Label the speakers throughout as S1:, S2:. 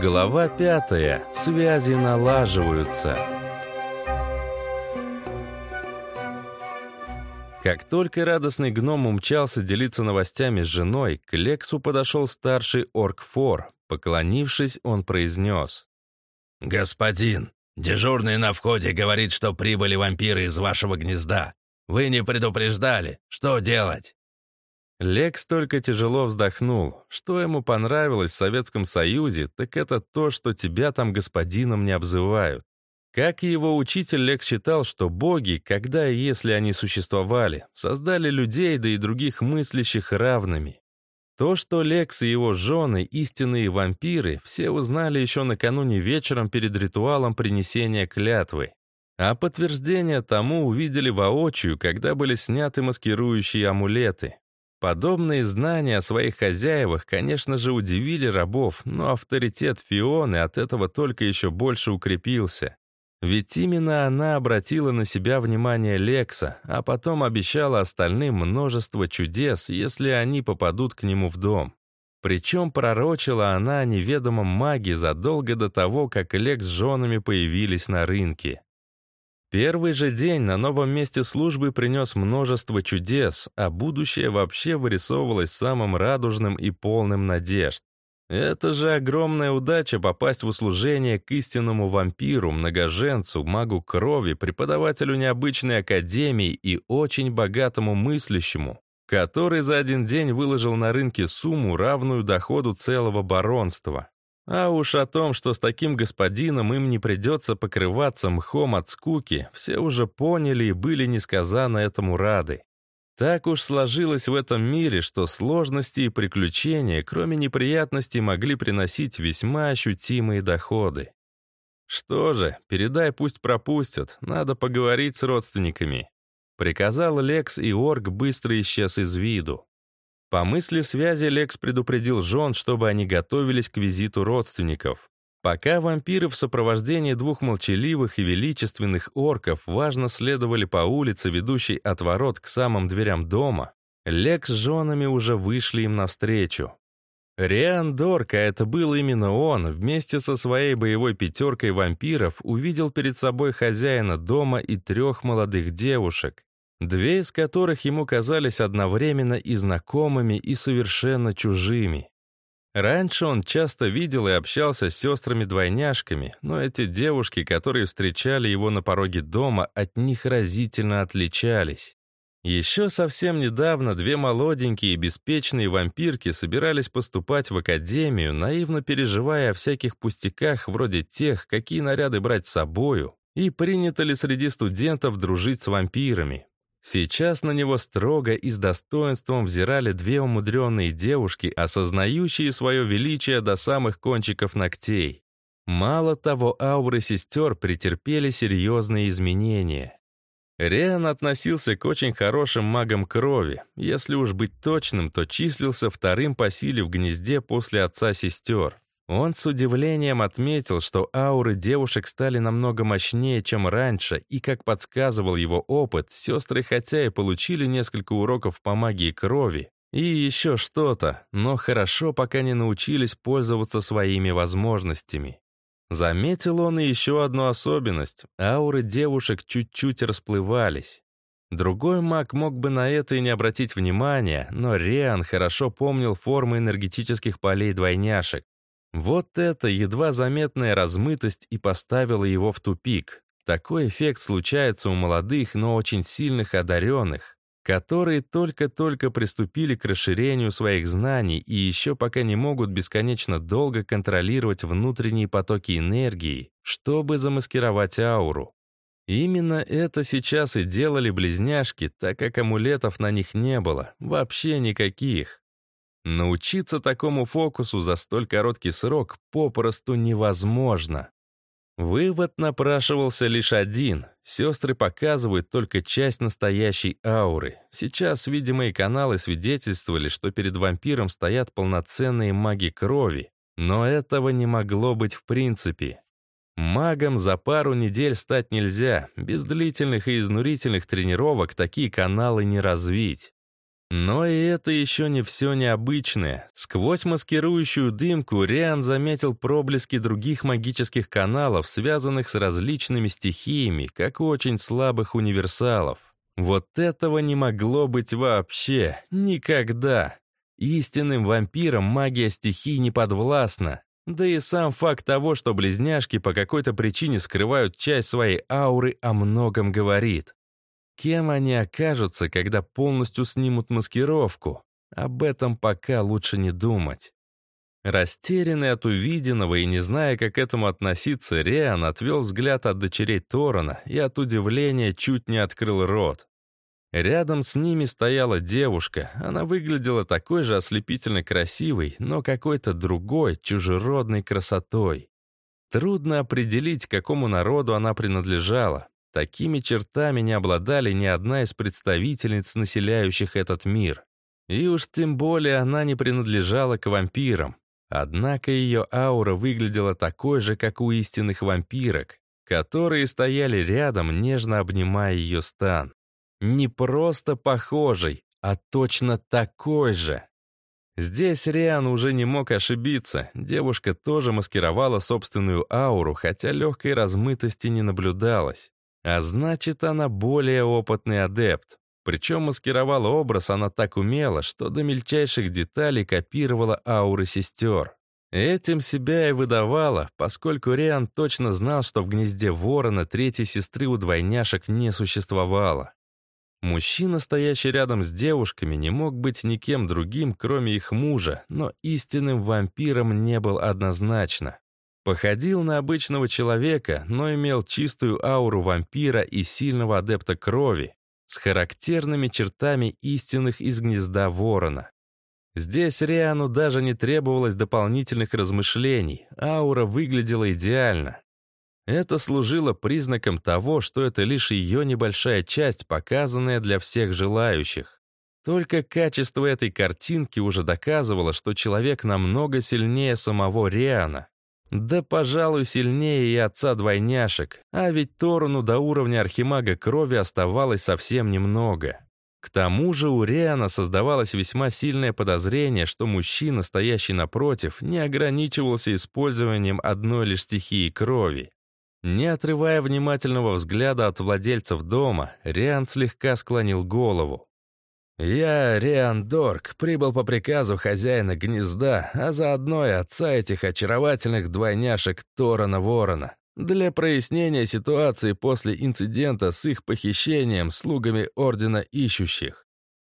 S1: Глава пятая. Связи налаживаются. Как только радостный гном умчался делиться новостями с женой, к Лексу подошел старший орк-фор. Поклонившись, он произнес.
S2: «Господин, дежурный на входе говорит, что прибыли вампиры из вашего гнезда. Вы не предупреждали. Что делать?»
S1: Лекс только тяжело вздохнул. Что ему понравилось в Советском Союзе, так это то, что тебя там господином не обзывают. Как и его учитель, Лекс считал, что боги, когда и если они существовали, создали людей, да и других мыслящих равными. То, что Лекс и его жены – истинные вампиры, все узнали еще накануне вечером перед ритуалом принесения клятвы. А подтверждение тому увидели воочию, когда были сняты маскирующие амулеты. Подобные знания о своих хозяевах, конечно же, удивили рабов, но авторитет Фионы от этого только еще больше укрепился. Ведь именно она обратила на себя внимание Лекса, а потом обещала остальным множество чудес, если они попадут к нему в дом. Причем пророчила она о неведомом маге задолго до того, как Лекс с женами появились на рынке. Первый же день на новом месте службы принес множество чудес, а будущее вообще вырисовывалось самым радужным и полным надежд. Это же огромная удача попасть в услужение к истинному вампиру, многоженцу, магу крови, преподавателю необычной академии и очень богатому мыслящему, который за один день выложил на рынке сумму, равную доходу целого баронства. А уж о том, что с таким господином им не придется покрываться мхом от скуки, все уже поняли и были несказанно этому рады. Так уж сложилось в этом мире, что сложности и приключения, кроме неприятностей, могли приносить весьма ощутимые доходы. «Что же, передай, пусть пропустят, надо поговорить с родственниками», приказал Лекс, и Орг быстро исчез из виду. По мысли связи Лекс предупредил жен, чтобы они готовились к визиту родственников. Пока вампиры в сопровождении двух молчаливых и величественных орков важно следовали по улице, ведущей от ворот к самым дверям дома, Лекс с женами уже вышли им навстречу. Риан Дорка, это был именно он, вместе со своей боевой пятеркой вампиров увидел перед собой хозяина дома и трех молодых девушек две из которых ему казались одновременно и знакомыми, и совершенно чужими. Раньше он часто видел и общался с сестрами-двойняшками, но эти девушки, которые встречали его на пороге дома, от них разительно отличались. Еще совсем недавно две молоденькие и беспечные вампирки собирались поступать в академию, наивно переживая о всяких пустяках вроде тех, какие наряды брать с собою, и принято ли среди студентов дружить с вампирами. Сейчас на него строго и с достоинством взирали две умудренные девушки, осознающие свое величие до самых кончиков ногтей. Мало того, ауры сестер претерпели серьезные изменения. Риан относился к очень хорошим магам крови. Если уж быть точным, то числился вторым по силе в гнезде после отца сестер. Он с удивлением отметил, что ауры девушек стали намного мощнее, чем раньше, и, как подсказывал его опыт, сестры хотя и получили несколько уроков по магии крови, и еще что-то, но хорошо пока не научились пользоваться своими возможностями. Заметил он и еще одну особенность. Ауры девушек чуть-чуть расплывались. Другой маг мог бы на это и не обратить внимания, но Риан хорошо помнил формы энергетических полей двойняшек. Вот эта едва заметная размытость и поставила его в тупик. Такой эффект случается у молодых, но очень сильных одаренных, которые только-только приступили к расширению своих знаний и еще пока не могут бесконечно долго контролировать внутренние потоки энергии, чтобы замаскировать ауру. Именно это сейчас и делали близняшки, так как амулетов на них не было, вообще никаких. Научиться такому фокусу за столь короткий срок попросту невозможно. Вывод напрашивался лишь один. Сестры показывают только часть настоящей ауры. Сейчас видимые каналы свидетельствовали, что перед вампиром стоят полноценные маги крови. Но этого не могло быть в принципе. Магом за пару недель стать нельзя. Без длительных и изнурительных тренировок такие каналы не развить. Но и это еще не все необычное. Сквозь маскирующую дымку Риан заметил проблески других магических каналов, связанных с различными стихиями, как очень слабых универсалов. Вот этого не могло быть вообще. Никогда. Истинным вампирам магия стихий не подвластна. Да и сам факт того, что близняшки по какой-то причине скрывают часть своей ауры, о многом говорит. Кем они окажутся, когда полностью снимут маскировку? Об этом пока лучше не думать. Растерянный от увиденного и не зная, как к этому относиться, Риан отвел взгляд от дочерей Торона и от удивления чуть не открыл рот. Рядом с ними стояла девушка. Она выглядела такой же ослепительно красивой, но какой-то другой, чужеродной красотой. Трудно определить, какому народу она принадлежала. Такими чертами не обладали ни одна из представительниц, населяющих этот мир. И уж тем более она не принадлежала к вампирам. Однако ее аура выглядела такой же, как у истинных вампирок, которые стояли рядом, нежно обнимая ее стан. Не просто похожий, а точно такой же. Здесь Риан уже не мог ошибиться. Девушка тоже маскировала собственную ауру, хотя легкой размытости не наблюдалось. А значит, она более опытный адепт. Причем маскировала образ она так умело, что до мельчайших деталей копировала ауры сестер. Этим себя и выдавала, поскольку Риан точно знал, что в гнезде ворона третьей сестры у двойняшек не существовало. Мужчина, стоящий рядом с девушками, не мог быть никем другим, кроме их мужа, но истинным вампиром не был однозначно. Походил на обычного человека, но имел чистую ауру вампира и сильного адепта крови, с характерными чертами истинных из гнезда ворона. Здесь Риану даже не требовалось дополнительных размышлений, аура выглядела идеально. Это служило признаком того, что это лишь ее небольшая часть, показанная для всех желающих. Только качество этой картинки уже доказывало, что человек намного сильнее самого Риана. Да, пожалуй, сильнее и отца двойняшек, а ведь Торону до уровня архимага крови оставалось совсем немного. К тому же у Риана создавалось весьма сильное подозрение, что мужчина, стоящий напротив, не ограничивался использованием одной лишь стихии крови. Не отрывая внимательного взгляда от владельцев дома, Риан слегка склонил голову. «Я, Риан Дорк, прибыл по приказу хозяина гнезда, а заодно и отца этих очаровательных двойняшек Торана Ворона, для прояснения ситуации после инцидента с их похищением слугами Ордена Ищущих.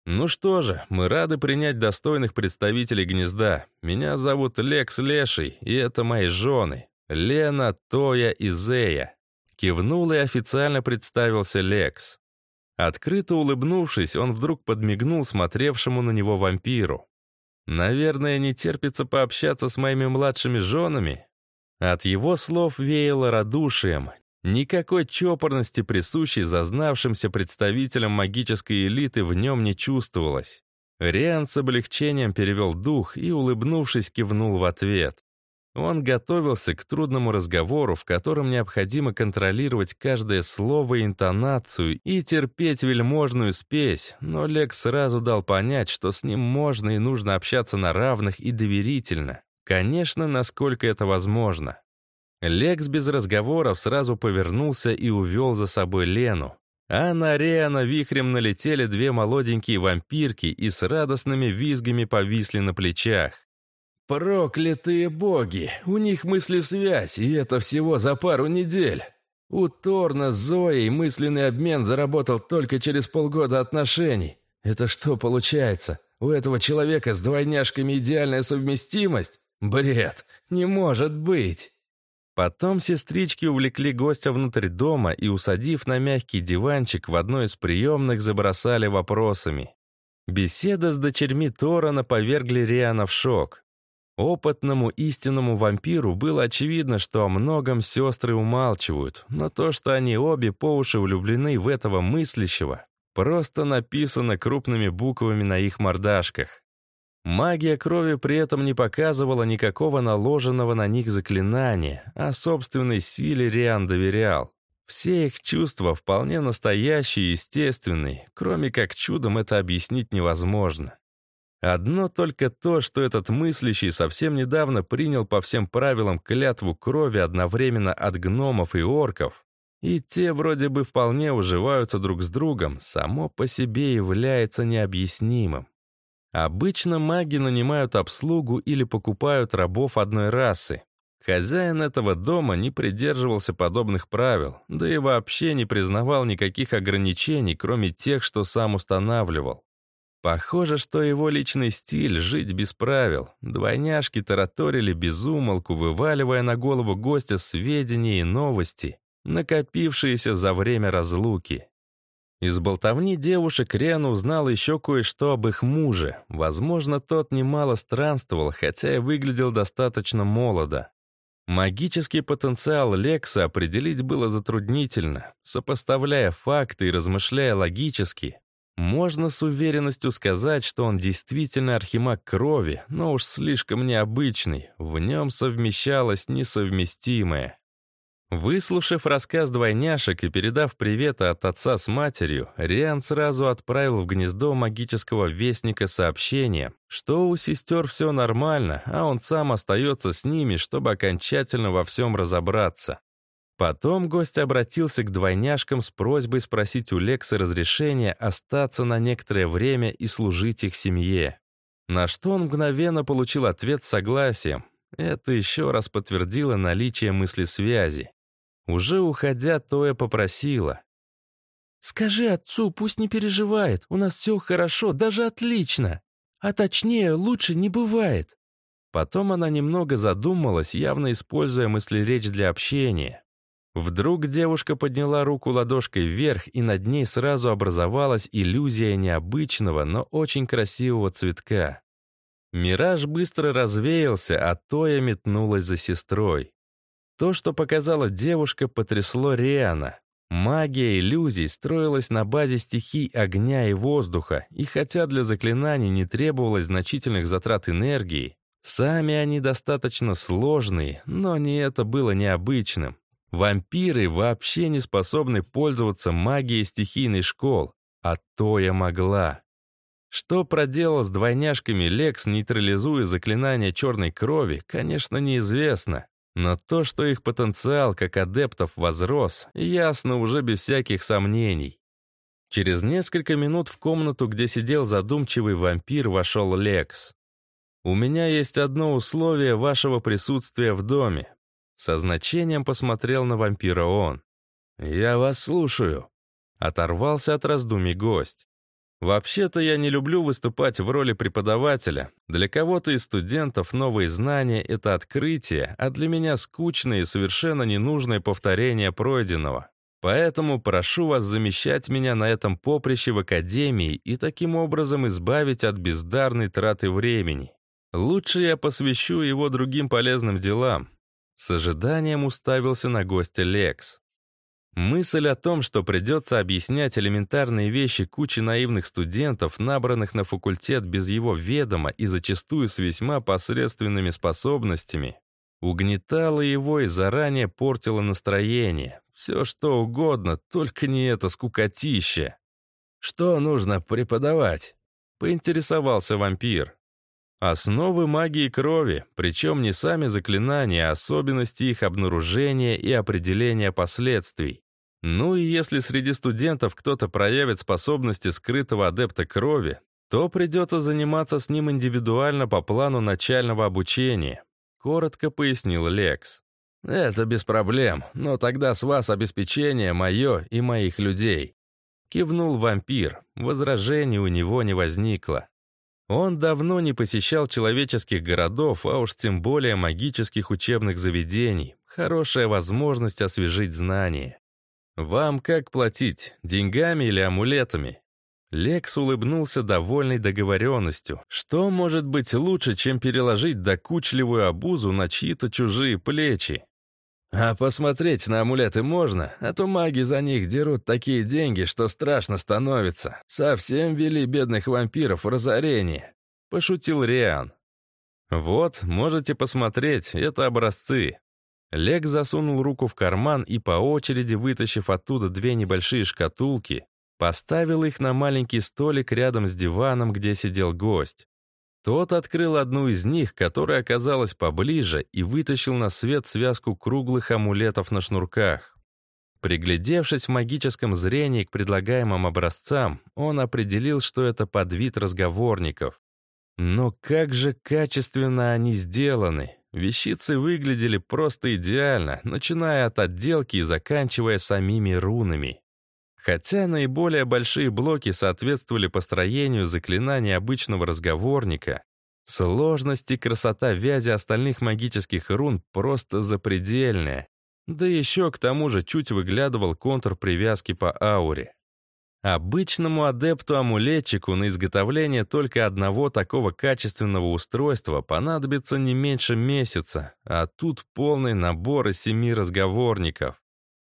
S1: Ну что же, мы рады принять достойных представителей гнезда. Меня зовут Лекс Леший, и это мои жены, Лена, Тоя и Зея». Кивнул и официально представился Лекс. Открыто улыбнувшись, он вдруг подмигнул смотревшему на него вампиру. «Наверное, не терпится пообщаться с моими младшими женами?» От его слов веяло радушием. Никакой чопорности, присущей зазнавшимся представителям магической элиты, в нем не чувствовалось. Риан с облегчением перевел дух и, улыбнувшись, кивнул в ответ. Он готовился к трудному разговору, в котором необходимо контролировать каждое слово и интонацию и терпеть вельможную спесь, но Лекс сразу дал понять, что с ним можно и нужно общаться на равных и доверительно. Конечно, насколько это возможно. Лекс без разговоров сразу повернулся и увел за собой Лену. А на Риана вихрем налетели две молоденькие вампирки и с радостными визгами повисли на плечах. Проклятые боги! У них мысли связь, и это всего за пару недель. У Торна с Зоей мысленный обмен заработал только через полгода отношений. Это что получается? У этого человека с двойняшками идеальная совместимость? Бред! Не может быть! Потом сестрички увлекли гостя внутрь дома и, усадив на мягкий диванчик в одной из приемных, забросали вопросами. Беседа с дочерьми Торана повергли Риана в шок. Опытному истинному вампиру было очевидно, что о многом сестры умалчивают, но то, что они обе по уши влюблены в этого мыслящего, просто написано крупными буквами на их мордашках. Магия крови при этом не показывала никакого наложенного на них заклинания, а собственной силе Риан доверял. Все их чувства вполне настоящие и естественные, кроме как чудом это объяснить невозможно. Одно только то, что этот мыслящий совсем недавно принял по всем правилам клятву крови одновременно от гномов и орков, и те вроде бы вполне уживаются друг с другом, само по себе является необъяснимым. Обычно маги нанимают обслугу или покупают рабов одной расы, Хозяин этого дома не придерживался подобных правил, да и вообще не признавал никаких ограничений, кроме тех, что сам устанавливал. Похоже, что его личный стиль — жить без правил. Двойняшки тараторили без умолку, вываливая на голову гостя сведения и новости, накопившиеся за время разлуки. Из болтовни девушек Риан узнал еще кое-что об их муже. Возможно, тот немало странствовал, хотя и выглядел достаточно молодо. Магический потенциал Лекса определить было затруднительно. Сопоставляя факты и размышляя логически, можно с уверенностью сказать, что он действительно архимаг крови, но уж слишком необычный, в нем совмещалось несовместимое. Выслушав рассказ двойняшек и передав привет от отца с матерью, Риан сразу отправил в гнездо магического вестника сообщение, что у сестер все нормально, а он сам остается с ними, чтобы окончательно во всем разобраться. Потом гость обратился к двойняшкам с просьбой спросить у Лекса разрешения остаться на некоторое время и служить их семье. На что он мгновенно получил ответ согласием. Это еще раз подтвердило наличие мысли-связи. Уже уходя, Тоя попросила. «Скажи отцу, пусть не переживает, у нас все хорошо, даже отлично. А точнее, лучше не бывает». Потом она немного задумалась, явно используя мысли-речь для общения. Вдруг девушка подняла руку ладошкой вверх, и над ней сразу образовалась иллюзия необычного, но очень красивого цветка. Мираж быстро развеялся, а Тоя метнулась за сестрой. То, что показала девушка, потрясло Риана. Магия иллюзий строилась на базе стихий огня и воздуха, и хотя для заклинаний не требовалось значительных затрат энергии, сами они достаточно сложные, но не это было необычным. Вампиры вообще не способны пользоваться магией стихийной школ, а то я могла. Что проделал с двойняшками Лекс, нейтрализуя заклинание черной крови, конечно, неизвестно. Но то, что их потенциал как адептов возрос, ясно уже без всяких сомнений. Через несколько минут в комнату, где сидел задумчивый вампир, вошел Лекс. «У меня есть одно условие вашего присутствия в доме». Со значением посмотрел на вампира он. «Я вас слушаю», — оторвался от раздумий гость. Вообще-то я не люблю выступать в роли преподавателя. Для кого-то из студентов новые знания — это открытие, а для меня скучное и совершенно ненужное повторение пройденного. Поэтому прошу вас замещать меня на этом поприще в академии и таким образом избавить от бездарной траты времени. Лучше я посвящу его другим полезным делам. С ожиданием уставился на гостя Лекс. Мысль о том, что придется объяснять элементарные вещи куче наивных студентов, набранных на факультет без его ведома и зачастую с весьма посредственными способностями, угнетала его и заранее портила настроение. Все что угодно, только не это скукотище. «Что нужно преподавать?» — поинтересовался вампир. Основы магии крови, причем не сами заклинания, а особенности их обнаружения и определения последствий. Ну и если среди студентов кто-то проявит способности скрытого адепта крови, то придется заниматься с ним индивидуально по плану начального обучения», — коротко пояснил Лекс. «Это без проблем, но тогда с вас обеспечение мое и моих людей», — кивнул вампир. Возражений у него не возникло. Он давно не посещал человеческих городов, а уж тем более магических учебных заведений. Хорошая возможность освежить знания. «Вам как платить? Деньгами или амулетами?» Лекс улыбнулся довольной договоренностью. Что может быть лучше, чем переложить докучливую обузу на чьи-то чужие плечи? А посмотреть на амулеты можно, а то маги за них дерут такие деньги, что страшно становится. Совсем вели бедных вампиров в разорение», — пошутил Риан. «Вот, можете посмотреть, это образцы. Лек засунул руку в карман и по очереди, вытащив оттуда две небольшие шкатулки, поставил их на маленький столик рядом с диваном, где сидел гость. Тот открыл одну из них, которая оказалась поближе, и вытащил на свет связку круглых амулетов на шнурках. Приглядевшись в магическом зрении к предлагаемым образцам, он определил, что это подвид разговорников. Но как же качественно они сделаны! Вещицы выглядели просто идеально, начиная от отделки и заканчивая самими рунами. Хотя наиболее большие блоки соответствовали построению заклинаний обычного разговорника, сложность и красота вязи остальных магических рун просто запредельная. Да еще к тому же чуть выглядывал контур привязки по ауре. Обычному адепту-амулетчику на изготовление только одного такого качественного устройства понадобится не меньше месяца, а тут полный набор из семи разговорников.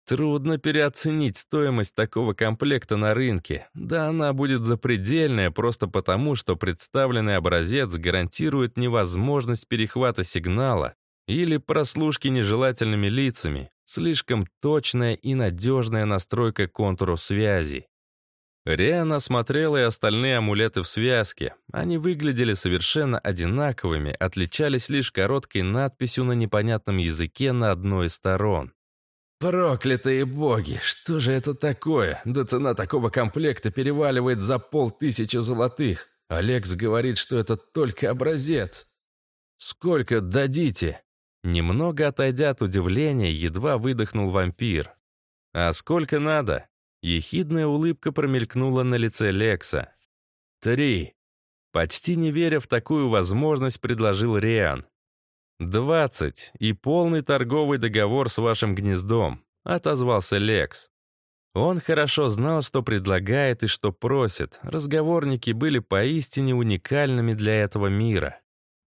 S1: Трудно переоценить стоимость такого комплекта на рынке. Да она будет запредельная просто потому, что представленный образец гарантирует невозможность перехвата сигнала или прослушки нежелательными лицами, слишком точная и надежная настройка контуров связи. Риана осмотрела и остальные амулеты в связке. Они выглядели совершенно одинаковыми, отличались лишь короткой надписью на непонятном языке на одной из сторон.
S2: «Проклятые боги! Что же это такое? Да цена такого комплекта переваливает за полтысячи золотых. Алекс говорит, что это только образец».
S1: «Сколько дадите?» Немного отойдя от удивления, едва выдохнул вампир. «А сколько надо?» Ехидная улыбка промелькнула на лице Лекса. «Три». Почти не веря в такую возможность, предложил Риан. «Двадцать и полный торговый договор с вашим гнездом», — отозвался Лекс. Он хорошо знал, что предлагает и что просит. Разговорники были поистине уникальными для этого мира.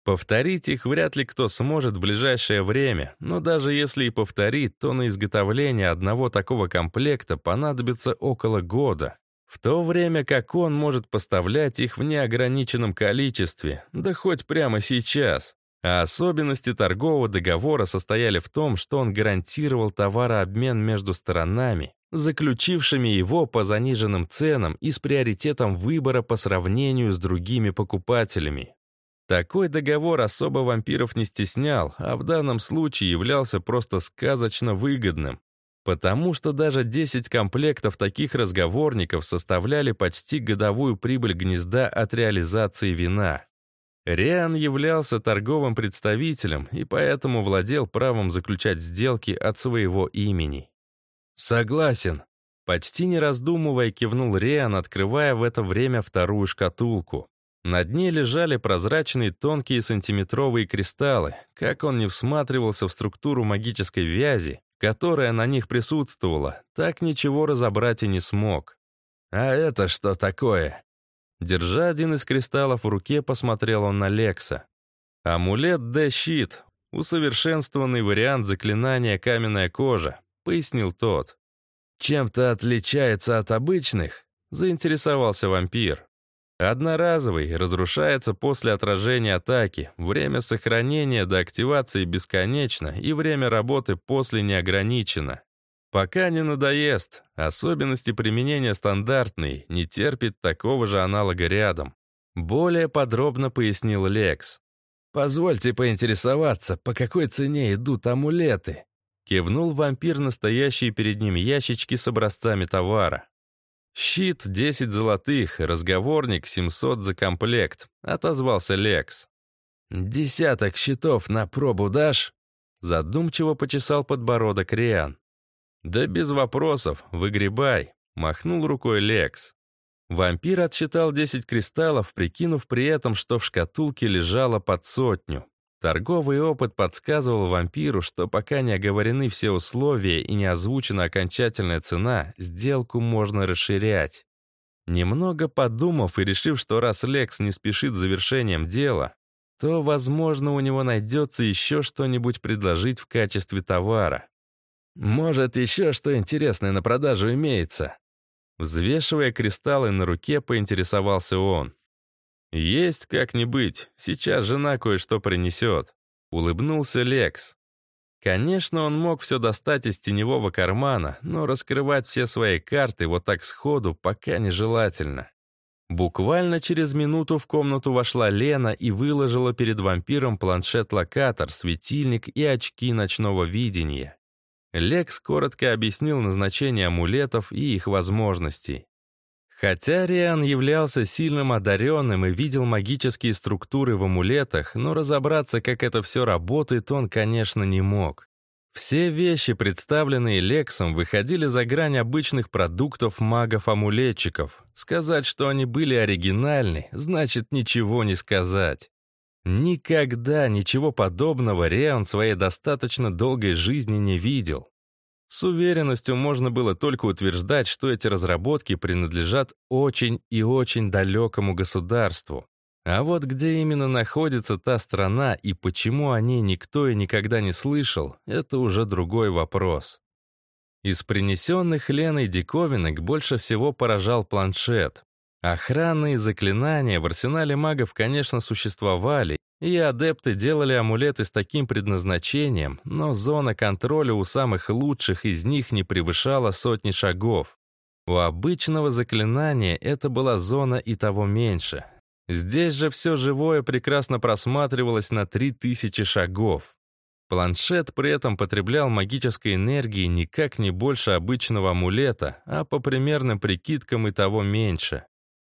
S1: Повторить их вряд ли кто сможет в ближайшее время, но даже если и повторит, то на изготовление одного такого комплекта понадобится около года. В то время как он может поставлять их в неограниченном количестве, да хоть прямо сейчас. А особенности торгового договора состояли в том, что он гарантировал товарообмен между сторонами, заключившими его по заниженным ценам и с приоритетом выбора по сравнению с другими покупателями. Такой договор особо вампиров не стеснял, а в данном случае являлся просто сказочно выгодным, потому что даже 10 комплектов таких разговорников составляли почти годовую прибыль гнезда от реализации вина. Риан являлся торговым представителем и поэтому владел правом заключать сделки от своего имени. «Согласен», — почти не раздумывая кивнул Риан, открывая в это время вторую шкатулку. На дне лежали прозрачные тонкие сантиметровые кристаллы. Как он не всматривался в структуру магической вязи, которая на них присутствовала, так ничего разобрать и не смог. «А это что такое?» Держа один из кристаллов в руке, посмотрел он на Лекса. «Амулет Д-щит. Усовершенствованный вариант заклинания «Каменная кожа», — пояснил тот. «Чем-то отличается от обычных?» — заинтересовался вампир. Одноразовый, разрушается после отражения атаки, время сохранения до активации бесконечно и время работы после не ограничено. Пока не надоест, особенности применения стандартные, не терпит такого же аналога рядом. Более подробно пояснил Лекс. «Позвольте поинтересоваться, по какой цене идут амулеты?» Кивнул вампир настоящие перед ним ящички с образцами товара. «Щит — 10 золотых, разговорник — 700 за комплект», — отозвался Лекс. «Десяток щитов на пробу дашь?» Задумчиво почесал подбородок Риан. «Да без вопросов, выгребай», — махнул рукой Лекс. Вампир отсчитал 10 кристаллов, прикинув при этом, что в шкатулке лежало под сотню. Торговый опыт подсказывал вампиру, что пока не оговорены все условия и не озвучена окончательная цена, сделку можно расширять. Немного подумав и решив, что раз Лекс не спешит завершением дела, то, возможно, у него найдется еще что-нибудь предложить в качестве товара. Может, еще что интересное на продажу имеется. Взвешивая кристаллы на руке, поинтересовался он. «Есть как-нибудь. Сейчас жена кое-что принесет», — улыбнулся Лекс. Конечно, он мог все достать из теневого кармана, но раскрывать все свои карты вот так сходу пока нежелательно. Буквально через минуту в комнату вошла Лена и выложила перед вампиром планшет-локатор, светильник и очки ночного видения. Лекс коротко объяснил назначение амулетов и их возможностей. Хотя Риан являлся сильным одаренным и видел магические структуры в амулетах, но разобраться, как это все работает, он, конечно, не мог. Все вещи, представленные Лексом, выходили за грань обычных продуктов магов-амулетчиков. Сказать, что они были оригинальны, значит ничего не сказать. Никогда ничего подобного Риан своей достаточно долгой жизни не видел. С уверенностью можно было только утверждать, что эти разработки принадлежат очень и очень далекому государству. А вот где именно находится та страна и почему о ней никто и никогда не слышал, это уже другой вопрос. Из принесенных Леной диковинок больше всего поражал планшет. Охранные заклинания в арсенале магов, конечно, существовали, и адепты делали амулеты с таким предназначением, но зона контроля у самых лучших из них не превышала сотни шагов. У обычного заклинания это была зона и того меньше. Здесь же все живое прекрасно просматривалось на 3000 шагов. Планшет при этом потреблял магической энергии никак не больше обычного амулета, а по примерным прикидкам и того меньше.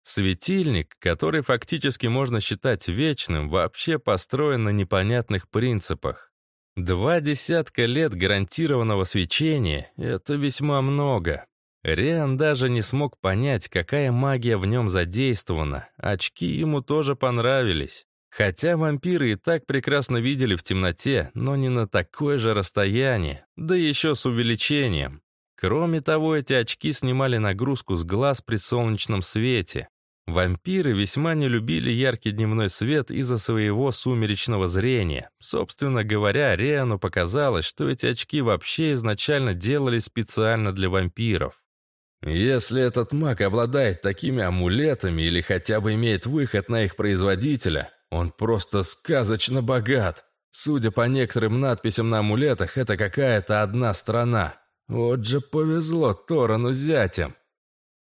S1: Светильник, который фактически можно считать вечным, вообще построен на непонятных принципах. Два десятка лет гарантированного свечения — это весьма много. Риан даже не смог понять, какая магия в нем задействована. Очки ему тоже понравились. Хотя вампиры и так прекрасно видели в темноте, но не на такое же расстояние, да еще с увеличением. Кроме того, эти очки снимали нагрузку с глаз при солнечном свете. Вампиры весьма не любили яркий дневной свет из-за своего сумеречного зрения. Собственно говоря, Риану показалось, что эти очки вообще изначально делали специально для вампиров. Если этот маг обладает такими амулетами или хотя бы имеет выход на их производителя, он просто сказочно богат. Судя по некоторым надписям на амулетах, это какая-то одна страна. Вот же повезло Торану зятям.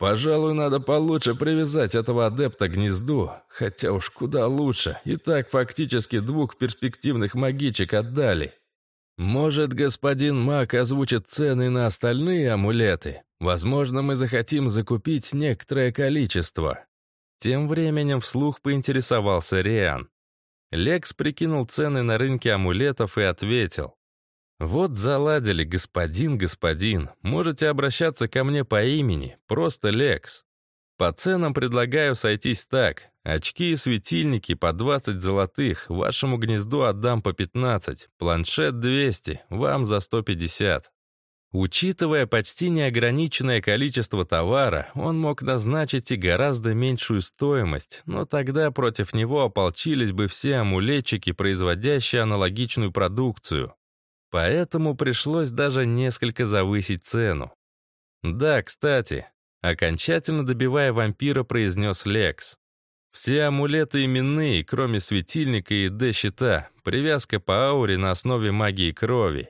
S1: Пожалуй, надо получше привязать этого адепта к гнезду, хотя уж куда лучше. И так фактически двух перспективных магичек отдали. Может, господин маг озвучит цены на остальные амулеты? Возможно, мы захотим закупить некоторое количество. Тем временем вслух поинтересовался Риан. Лекс прикинул цены на рынке амулетов и ответил. «Вот заладили, господин, господин. Можете обращаться ко мне по имени, просто Лекс. По ценам предлагаю сойтись так. Очки и светильники по 20 золотых, вашему гнезду отдам по 15, планшет 200, вам за 150. Учитывая почти неограниченное количество товара, он мог назначить и гораздо меньшую стоимость, но тогда против него ополчились бы все амулетчики, производящие аналогичную продукцию. Поэтому пришлось даже несколько завысить цену. Да, кстати, окончательно добивая вампира, произнес Лекс. Все амулеты именные, кроме светильника и Д-щита, привязка по ауре на основе магии крови.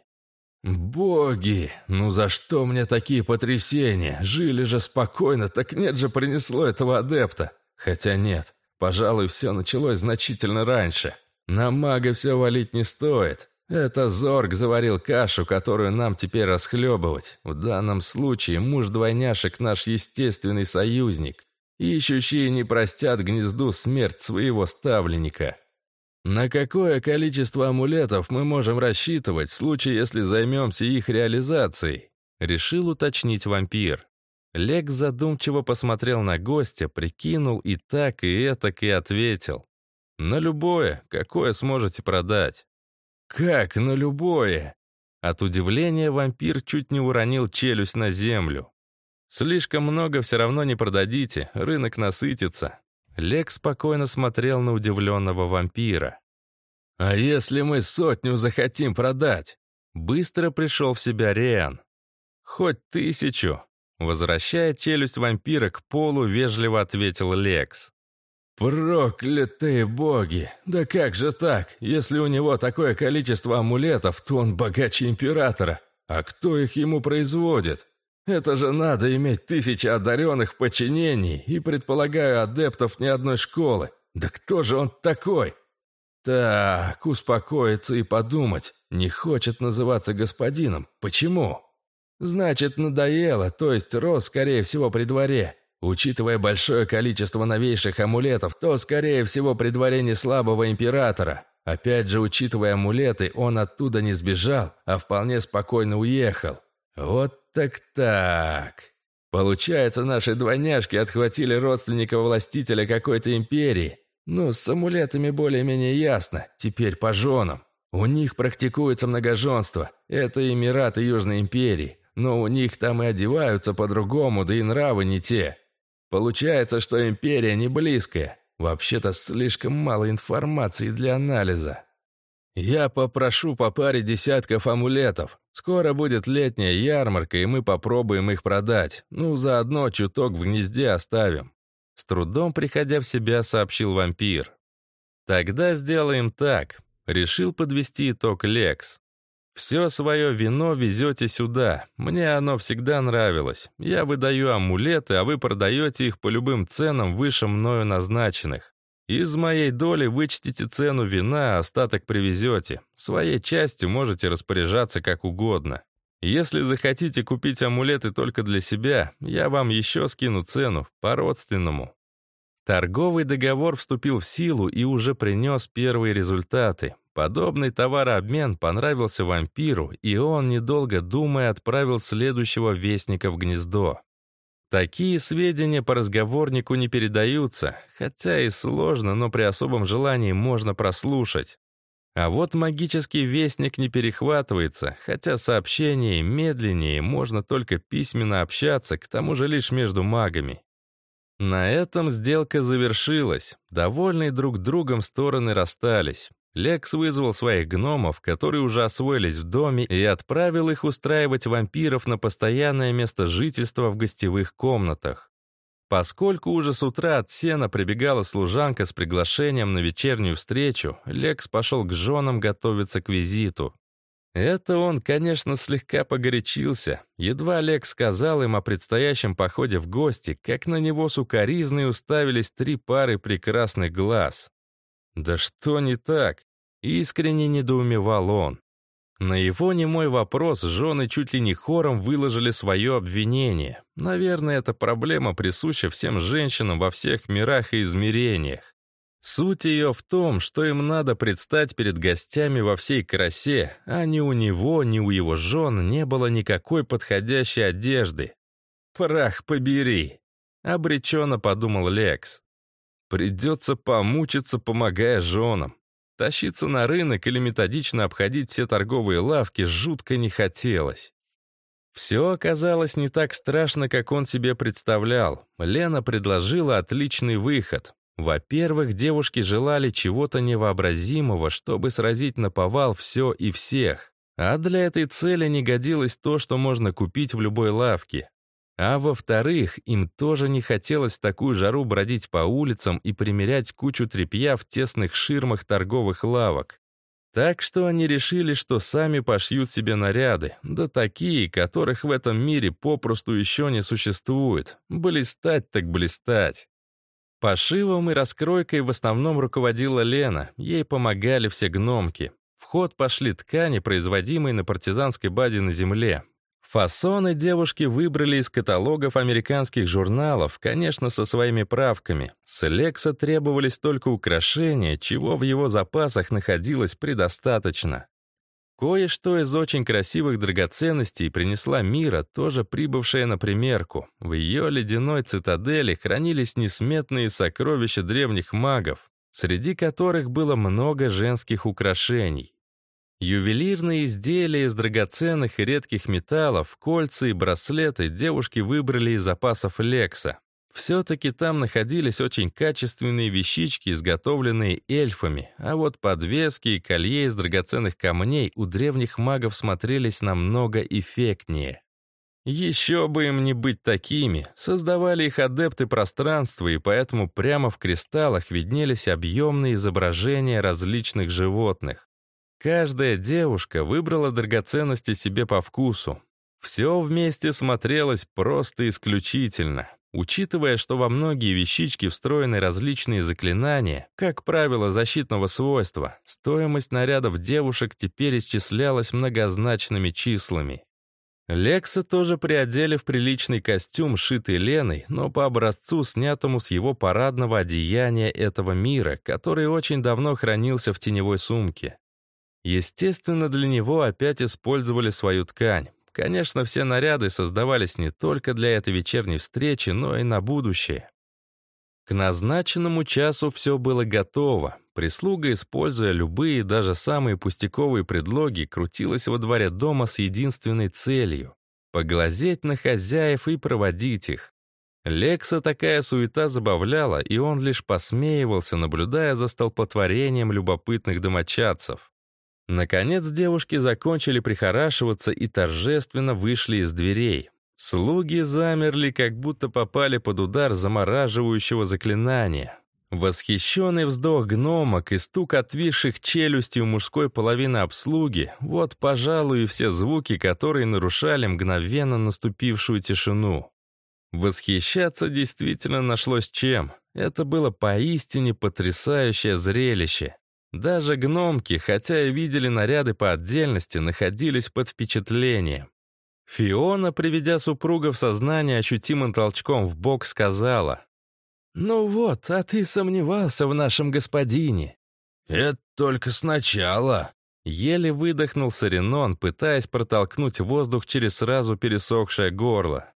S1: «Боги, ну за что мне такие потрясения? Жили же спокойно, так нет же принесло этого адепта. Хотя нет, пожалуй, все началось значительно раньше. На мага все валить не стоит. Это Зорг заварил кашу, которую нам теперь расхлебывать. В данном случае муж-двойняшек наш естественный союзник. Ищущие не простят гнезду смерть своего ставленника. На какое количество амулетов мы можем рассчитывать в случае, если займемся их реализацией? Решил уточнить вампир. Лекс задумчиво посмотрел на гостя, прикинул и так, и этак, и ответил. «На любое, какое сможете продать». «Как на любое?» От удивления вампир чуть не уронил челюсть на землю. «Слишком много все равно не продадите, рынок насытится. Лек спокойно смотрел на удивленного вампира. «А если мы сотню захотим продать?» Быстро пришел в себя Риан. «Хоть тысячу!» Возвращая челюсть вампира к полу, вежливо ответил Лекс.
S2: Проклятые боги! Да как же так? Если у него такое количество амулетов, то он богаче императора. А кто их ему производит? Это же надо иметь тысячи одаренных в подчинении и, предполагаю, адептов ни одной школы. Да кто же он такой? Так, успокоиться и подумать. Не хочет называться господином. Почему? Значит, надоело, то есть рос, скорее всего, при дворе. Учитывая большое количество новейших амулетов, то, скорее всего, при дворе слабого императора. Опять же, учитывая амулеты, он оттуда не сбежал, а вполне спокойно уехал. Вот так-так. Получается, наши двойняшки отхватили родственника властителя какой-то империи. Ну, с амулетами более-менее ясно, теперь по женам. У них практикуется многоженство. Это Эмираты Южной империи. Но у них там и одеваются по-другому, да и нравы не те. Получается, что империя не близкая. Вообще-то слишком мало информации для анализа. Я попрошу по паре десятков амулетов. Скоро будет летняя ярмарка, и мы попробуем их продать. Ну, заодно чуток в гнезде оставим. С трудом приходя в себя, сообщил вампир. Тогда сделаем так. Решил подвести итог Лекс. Все свое вино везете сюда. Мне оно всегда нравилось. Я выдаю амулеты, а вы продаете их по любым ценам выше мною назначенных. Из моей доли вычтите цену вина, остаток привезете. Своей частью можете распоряжаться как угодно. Если захотите купить амулеты только для себя, я вам еще скину цену, по-родственному. Торговый договор вступил в силу и уже принес первые результаты. Подобный товарообмен понравился вампиру, и он, недолго думая, отправил следующего вестника в гнездо. Такие сведения по разговорнику не передаются, хотя и сложно, но при особом желании можно прослушать. А вот магический вестник не перехватывается, хотя сообщение медленнее, можно только письменно общаться, к тому же лишь между магами. На этом сделка завершилась. Довольные друг другом стороны расстались. Лекс вызвал своих гномов, которые уже освоились в доме, и отправил их устраивать вампиров на постоянное место жительства в гостевых комнатах. Поскольку уже с утра от сена прибегала служанка с приглашением на вечернюю встречу, Лекс пошел к женам готовиться к визиту. Это он, конечно, слегка погорячился. Едва Лекс сказал им о предстоящем походе в гости, как на него сукоризной уставились три пары прекрасных глаз. Да что не так? Искренне недоумевал он. На его немой вопрос жены чуть ли не хором выложили свое обвинение. Наверное, эта проблема присуща всем женщинам во всех мирах и измерениях. Суть ее в том, что им надо предстать перед гостями во всей красе, а ни у него, ни у его жен не было никакой подходящей одежды. «Прах побери!» — обреченно подумал Лекс. Придется помучиться, помогая женам. Тащиться на рынок или методично обходить все торговые лавки жутко не хотелось. Все оказалось не так страшно, как он себе представлял. Лена предложила отличный выход. Во-первых, девушки желали чего-то невообразимого, чтобы сразить на повал все и всех. А для этой цели не годилось то, что можно купить в любой лавке. А во-вторых, им тоже не хотелось в такую жару бродить по улицам и примерять кучу тряпья в тесных ширмах торговых лавок. Так что они решили, что сами пошьют себе наряды, да такие, которых в этом мире попросту еще не существует. Блистать так блистать. Пошивом и раскройкой в основном руководила Лена, ей помогали все гномки. В ход пошли ткани, производимые на партизанской базе на земле, Фасоны девушки выбрали из каталогов американских журналов, конечно, со своими правками. С Лекса требовались только украшения, чего в его запасах находилось предостаточно. Кое-что из очень красивых драгоценностей принесла Мира, тоже прибывшая на примерку. В ее ледяной цитадели хранились несметные сокровища древних магов, среди которых было много женских украшений. Ювелирные изделия из драгоценных и редких металлов, кольца и браслеты девушки выбрали из запасов Лекса. Все-таки там находились очень качественные вещички, изготовленные эльфами, а вот подвески и колье из драгоценных камней у древних магов смотрелись намного эффектнее.
S1: Еще бы им не быть такими. Создавали их адепты пространства, и поэтому прямо в кристаллах виднелись объемные изображения различных животных. Каждая девушка выбрала драгоценности себе по вкусу. Все вместе смотрелось просто исключительно. Учитывая, что во многие вещички встроены различные заклинания, как правило, защитного свойства, стоимость нарядов девушек теперь исчислялась многозначными числами. Лекса тоже приодели в приличный костюм, шитый Леной, но по образцу, снятому с его парадного одеяния этого мира, который очень давно хранился в теневой сумке. Естественно, для него опять использовали свою ткань. Конечно, все наряды создавались не только для этой вечерней встречи, но и на будущее. К назначенному часу все было готово. Прислуга, используя любые, даже самые пустяковые предлоги, крутилась во дворе дома с единственной целью — поглазеть на хозяев и проводить их. Лекса такая суета забавляла, и он лишь посмеивался, наблюдая за столпотворением любопытных домочадцев. Наконец девушки закончили прихорашиваться и торжественно вышли из дверей. Слуги замерли, как будто попали под удар замораживающего заклинания. Восхищенный вздох гномок и стук отвисших челюстей у мужской половины обслуги — вот, пожалуй, и все звуки, которые нарушали мгновенно наступившую тишину. Восхищаться действительно нашлось чем. Это было поистине потрясающее зрелище. Даже гномки, хотя и видели наряды по отдельности, находились под впечатлением. Фиона, приведя супруга в сознание ощутимым толчком в бок, сказала. «Ну вот, а ты сомневался в нашем господине».
S2: «Это только сначала»,
S1: Еле выдохнул Саринон, пытаясь протолкнуть воздух через сразу пересохшее горло.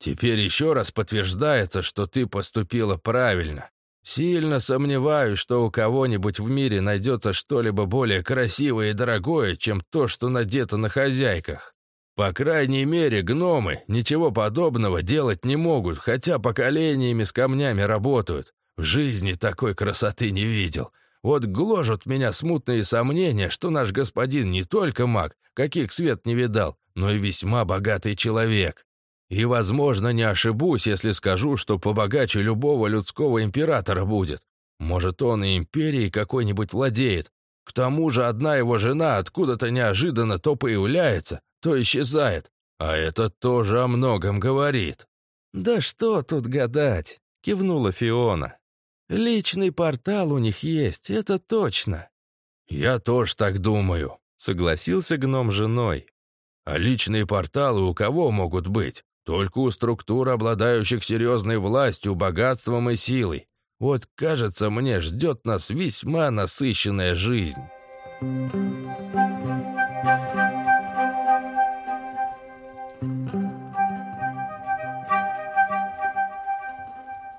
S2: «Теперь еще раз подтверждается, что ты поступила правильно. Сильно сомневаюсь, что у кого-нибудь в мире найдется что-либо более красивое и дорогое, чем то, что надето на хозяйках. По крайней мере, гномы ничего подобного делать не могут, хотя поколениями с камнями работают. В жизни такой красоты не видел. Вот гложут меня смутные сомнения, что наш господин не только маг, каких свет не видал, но и весьма богатый человек. И, возможно, не ошибусь, если скажу, что побогаче любого людского императора будет. Может, он и империей какой-нибудь владеет. К тому же одна его жена откуда-то неожиданно то появляется, то исчезает. А это тоже о многом говорит».
S1: «Да что тут гадать?» — кивнула Фиона. «Личный портал у них есть, это точно».
S2: «Я тоже так думаю», — согласился гном женой. «А личные порталы у кого могут быть? Только у структур, обладающих серьезной властью, богатством и силой. Вот, кажется, мне ждет нас весьма насыщенная жизнь».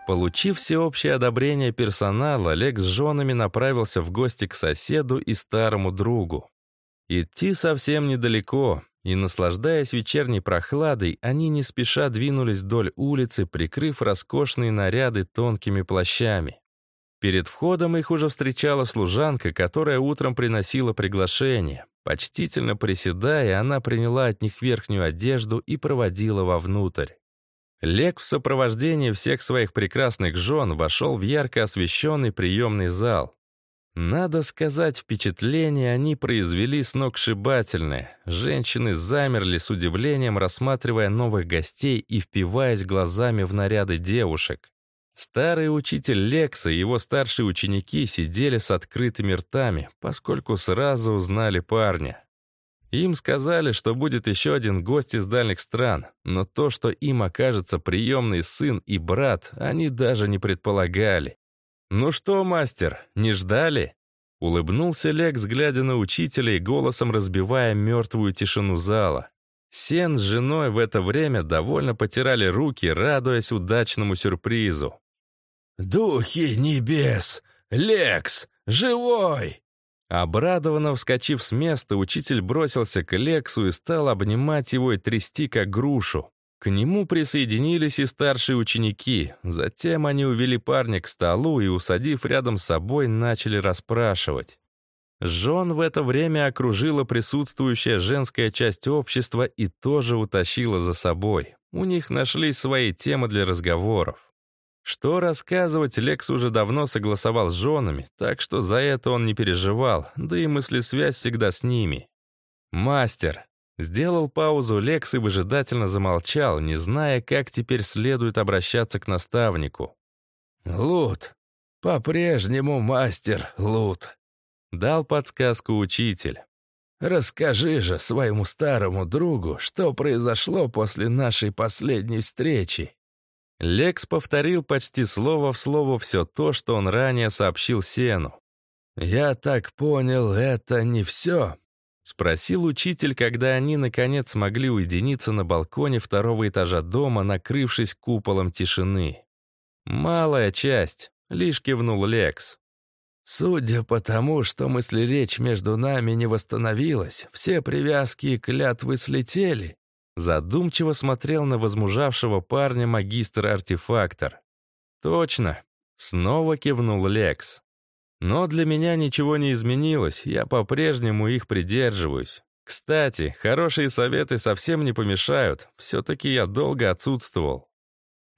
S1: Получив всеобщее одобрение персонала, Олег с женами направился в гости к соседу и старому другу. Идти совсем недалеко, и, наслаждаясь вечерней прохладой, они не спеша двинулись вдоль улицы, прикрыв роскошные наряды тонкими плащами. Перед входом их уже встречала служанка, которая утром приносила приглашение. Почтительно приседая, она приняла от них верхнюю одежду и проводила вовнутрь. Лек в сопровождении всех своих прекрасных жен вошел в ярко освещенный приемный зал. Надо сказать, впечатление они произвели сногсшибательное. Женщины замерли с удивлением, рассматривая новых гостей и впиваясь глазами в наряды девушек. Старый учитель Лекса и его старшие ученики сидели с открытыми ртами, поскольку сразу узнали парня. Им сказали, что будет еще один гость из дальних стран, но то, что им окажется приемный сын и брат, они даже не предполагали. «Ну что, мастер, не ждали?» Улыбнулся Лекс, глядя на учителя и голосом разбивая мертвую тишину зала. Сен с женой в это время довольно потирали руки, радуясь удачному сюрпризу.
S2: «Духи небес! Лекс! Живой!»
S1: Обрадованно вскочив с места, учитель бросился к Лексу и стал обнимать его и трясти, как грушу. К нему присоединились и старшие ученики. Затем они увели парня к столу и, усадив рядом с собой, начали расспрашивать. Жен в это время окружила присутствующая женская часть общества и тоже утащила за собой. У них нашлись свои темы для разговоров. Что рассказывать, Лекс уже давно согласовал с женами, так что за это он не переживал, да и мыслесвязь всегда с ними. «Мастер!» Сделал паузу Лекс и выжидательно замолчал, не зная, как теперь следует обращаться к наставнику.
S2: «Лут! По-прежнему мастер Лут!»
S1: Дал подсказку учитель.
S2: «Расскажи же своему старому другу, что произошло после нашей последней встречи».
S1: Лекс повторил почти слово в слово все то, что он ранее сообщил Сену.
S2: «Я так понял, это не все?»
S1: Спросил учитель, когда они, наконец, смогли уединиться на балконе второго этажа дома, накрывшись куполом тишины. «Малая часть», — лишь кивнул Лекс.
S2: «Судя по тому, что мысли-речь между нами не восстановилась, все привязки и клятвы слетели,
S1: Задумчиво смотрел на возмужавшего парня магистр-артефактор. «Точно!» — снова кивнул Лекс. «Но для меня ничего не изменилось, я по-прежнему их придерживаюсь. Кстати, хорошие советы совсем не помешают, все-таки я долго отсутствовал».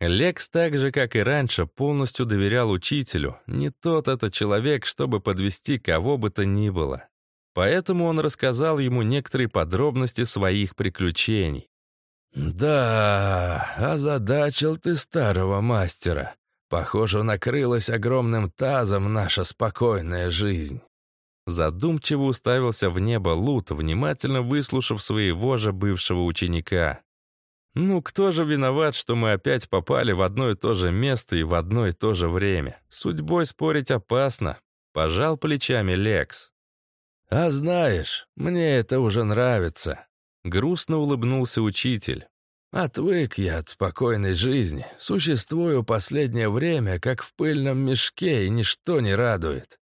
S1: Лекс так же, как и раньше, полностью доверял учителю. Не тот это человек, чтобы подвести кого бы то ни было. Поэтому он рассказал ему некоторые подробности своих приключений.
S2: «Да, озадачил ты старого мастера. Похоже, накрылась огромным тазом наша спокойная жизнь».
S1: Задумчиво уставился в небо Лут, внимательно выслушав своего же бывшего ученика. «Ну, кто же виноват, что мы опять попали в одно и то же место и в одно и то же время? Судьбой спорить опасно», — пожал плечами Лекс.
S2: «А знаешь, мне это уже нравится», — грустно улыбнулся учитель. «Отвык я от спокойной жизни, существую последнее время, как в пыльном мешке, и ничто не радует».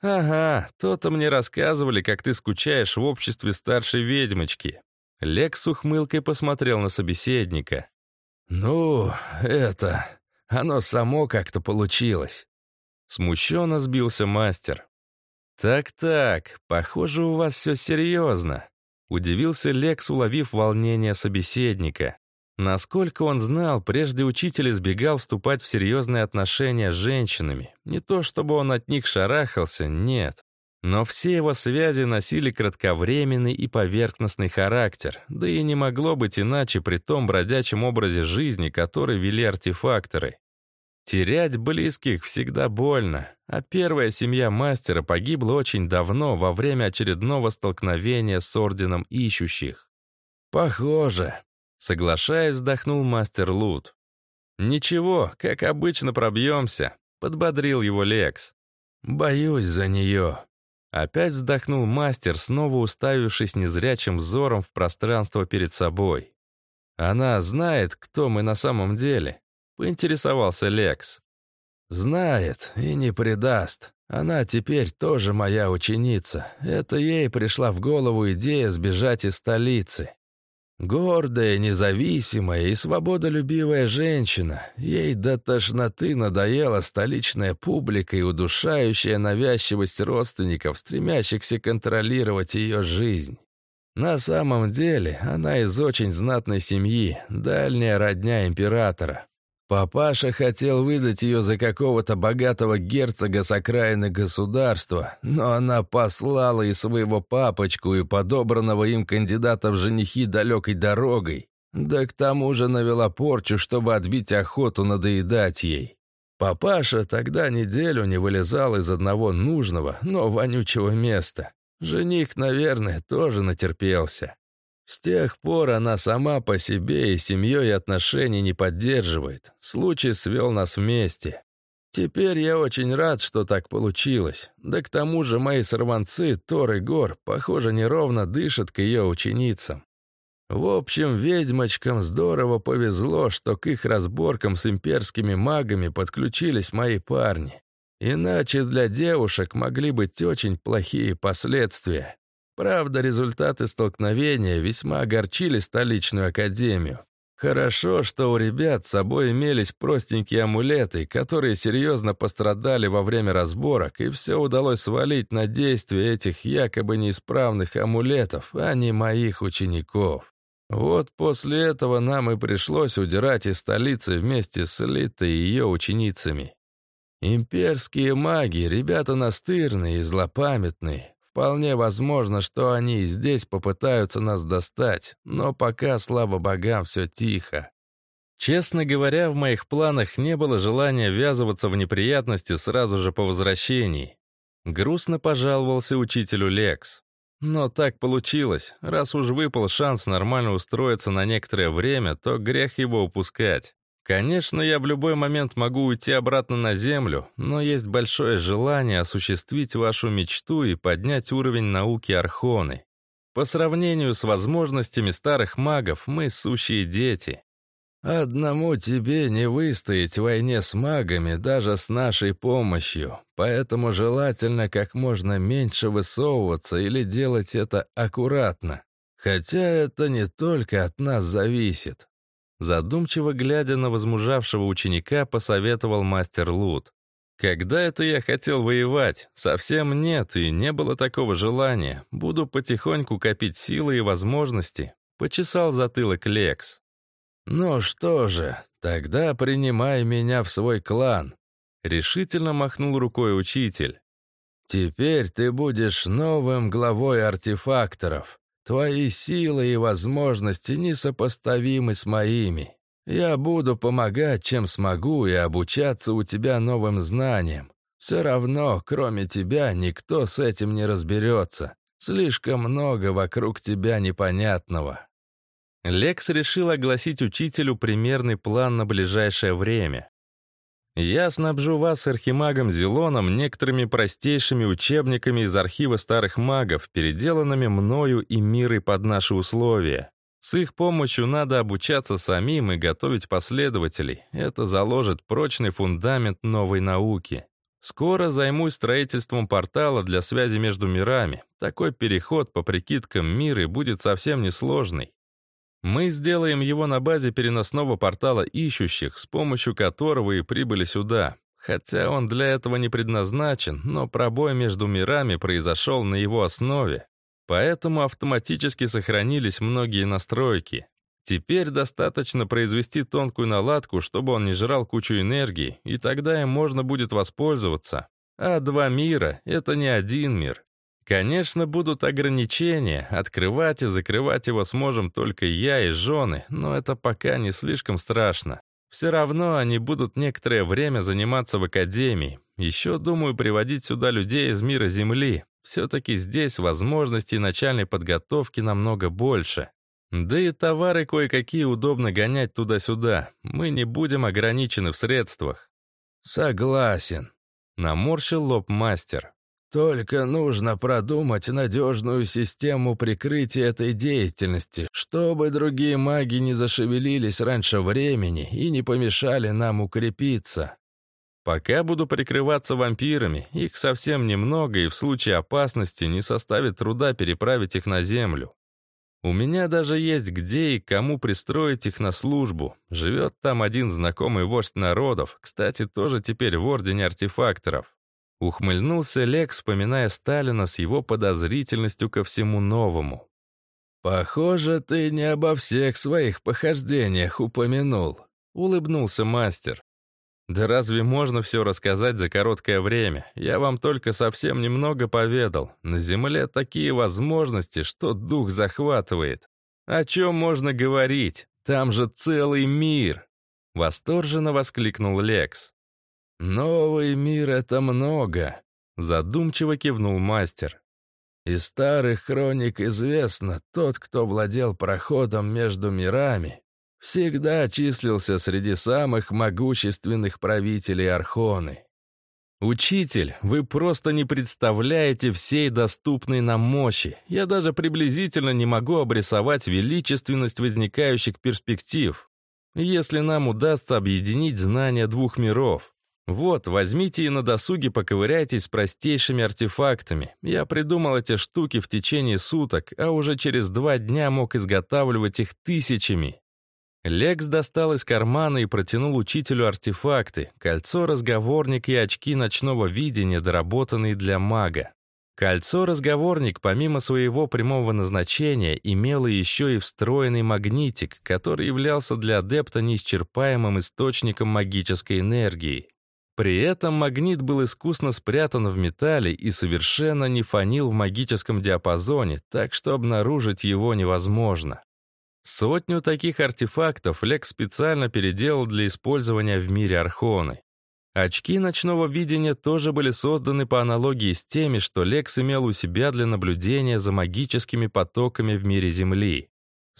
S1: «Ага, то-то мне рассказывали, как ты скучаешь в обществе старшей ведьмочки». Лекс с ухмылкой посмотрел на собеседника.
S2: «Ну, это... Оно само как-то получилось».
S1: Смущенно сбился мастер. «Так-так, похоже, у вас все серьезно», — удивился Лекс, уловив волнение собеседника. Насколько он знал, прежде учитель избегал вступать в серьезные отношения с женщинами. Не то чтобы он от них шарахался, нет. Но все его связи носили кратковременный и поверхностный характер, да и не могло быть иначе при том бродячем образе жизни, который вели артефакторы. Терять близких всегда больно, а первая семья мастера погибла очень давно во время очередного столкновения с Орденом Ищущих.
S2: «Похоже», —
S1: соглашаясь, вздохнул мастер Лут. «Ничего, как обычно пробьемся», — подбодрил его Лекс.
S2: «Боюсь за нее».
S1: Опять вздохнул мастер, снова уставившись незрячим взором в пространство перед собой. «Она знает, кто мы на самом деле», поинтересовался Лекс.
S2: «Знает и не предаст. Она теперь тоже моя ученица. Это ей пришла в голову идея сбежать из столицы. Гордая, независимая и свободолюбивая женщина. Ей до тошноты надоела столичная публика и удушающая навязчивость родственников, стремящихся контролировать ее жизнь. На самом деле, она из очень знатной семьи, дальняя родня императора. Папаша хотел выдать ее за какого-то богатого герцога с окраины государства, но она послала и своего папочку, и подобранного им кандидата в женихи далекой дорогой, да к тому же навела порчу, чтобы отбить охоту надоедать ей. Папаша тогда неделю не вылезал из одного нужного, но вонючего места. Жених, наверное, тоже натерпелся. С тех пор она сама по себе и семьей отношений не поддерживает. Случай свел нас вместе. Теперь я очень рад, что так получилось. Да к тому же мои сорванцы, Тор и Гор, похоже, неровно дышат к ее ученицам. В общем, ведьмочкам здорово повезло, что к их разборкам с имперскими магами подключились мои парни. Иначе для девушек могли быть очень плохие последствия. Правда, результаты столкновения весьма огорчили столичную академию.
S1: Хорошо, что у ребят с собой имелись простенькие амулеты, которые серьезно пострадали во время разборок, и все удалось свалить на действие этих якобы неисправных амулетов, а не моих учеников. Вот после этого нам и пришлось удирать из столицы вместе с Литой и ее ученицами. Имперские маги, ребята настырные и злопамятные. Вполне возможно, что они и здесь попытаются нас достать, но пока, слава богам, все тихо. Честно говоря, в моих планах не было желания ввязываться в неприятности сразу же по возвращении. Грустно пожаловался учителю Лекс. Но так получилось. Раз уж выпал шанс нормально устроиться на некоторое время, то грех его упускать. Конечно, я в любой момент могу уйти обратно на Землю, но есть большое желание осуществить вашу мечту и поднять уровень науки Архоны. По сравнению с возможностями старых магов, мы сущие дети. Одному тебе не выстоять в войне с магами даже с нашей помощью, поэтому желательно как можно меньше высовываться или делать это аккуратно. Хотя это не только от нас зависит. Задумчиво глядя на возмужавшего ученика, посоветовал мастер Лут. «Когда это я хотел воевать? Совсем нет, и не было такого желания. Буду потихоньку копить силы и возможности», — почесал затылок Лекс. «Ну что же, тогда принимай меня в свой клан», — решительно махнул рукой учитель. «Теперь ты будешь новым главой артефакторов. Твои силы и возможности несопоставимы с моими. Я буду помогать, чем смогу, и обучаться у тебя новым знаниям. Все равно, кроме тебя, никто с этим не разберется. Слишком много вокруг тебя непонятного». Лекс решил огласить учителю примерный план на ближайшее время. «Я снабжу вас, архимагом Зелоном, некоторыми простейшими учебниками из архива старых магов, переделанными мною и мирой под наши условия. С их помощью надо обучаться самим и готовить последователей. Это заложит прочный фундамент новой науки. Скоро займусь строительством портала для связи между мирами. Такой переход по прикидкам мира будет совсем несложный. Мы сделаем его на базе переносного портала ищущих, с помощью которого и прибыли сюда. Хотя он для этого не предназначен, но пробой между мирами произошел на его основе. Поэтому автоматически сохранились многие настройки. Теперь достаточно произвести тонкую наладку, чтобы он не жрал кучу энергии, и тогда им можно будет воспользоваться. А два мира — это не один мир. Конечно, будут ограничения. Открывать и закрывать его сможем только я и жены, но это пока не слишком страшно. Все равно они будут некоторое время заниматься в академии. Еще думаю приводить сюда людей из мира Земли. Все-таки здесь возможностей начальной подготовки намного больше. Да и товары кое-какие удобно гонять туда-сюда. Мы не будем ограничены в средствах. Согласен. Наморщил лоб мастер. Только нужно продумать надежную систему прикрытия этой деятельности, чтобы другие маги не зашевелились раньше времени и не помешали нам укрепиться. Пока буду прикрываться вампирами, их совсем немного, и в случае опасности не составит труда переправить их на землю. У меня даже есть где и кому пристроить их на службу. Живет там один знакомый вождь народов, кстати, тоже теперь в Ордене артефакторов. Ухмыльнулся Лек, вспоминая Сталина с его подозрительностью ко всему новому. «Похоже, ты не обо всех своих похождениях упомянул», — улыбнулся мастер. «Да разве можно все рассказать за короткое время? Я вам только совсем немного поведал. На Земле такие возможности, что дух захватывает. О чем можно говорить? Там же целый мир!» Восторженно воскликнул Лекс. «Новый мир — это много», — задумчиво кивнул мастер. «Из старых хроник известно, тот, кто владел проходом между мирами, всегда числился среди самых могущественных правителей Архоны. «Учитель, вы просто не представляете всей доступной нам мощи. Я даже приблизительно не могу обрисовать величественность возникающих перспектив, если нам удастся объединить знания двух миров. Вот, возьмите и на досуге поковыряйтесь простейшими артефактами. Я придумал эти штуки в течение суток, а уже через два дня мог изготавливать их тысячами. Лекс достал из кармана и протянул учителю артефакты, кольцо-разговорник и очки ночного видения, доработанные для мага. Кольцо-разговорник, помимо своего прямого назначения, имело еще и встроенный магнитик, который являлся для адепта неисчерпаемым источником магической энергии. При этом магнит был искусно спрятан в металле и совершенно не фонил в магическом диапазоне, так что обнаружить его невозможно. Сотню таких артефактов Лек специально переделал для использования в мире Архоны. Очки ночного видения тоже были созданы по аналогии с теми, что Лекс имел у себя для наблюдения за магическими потоками в мире Земли.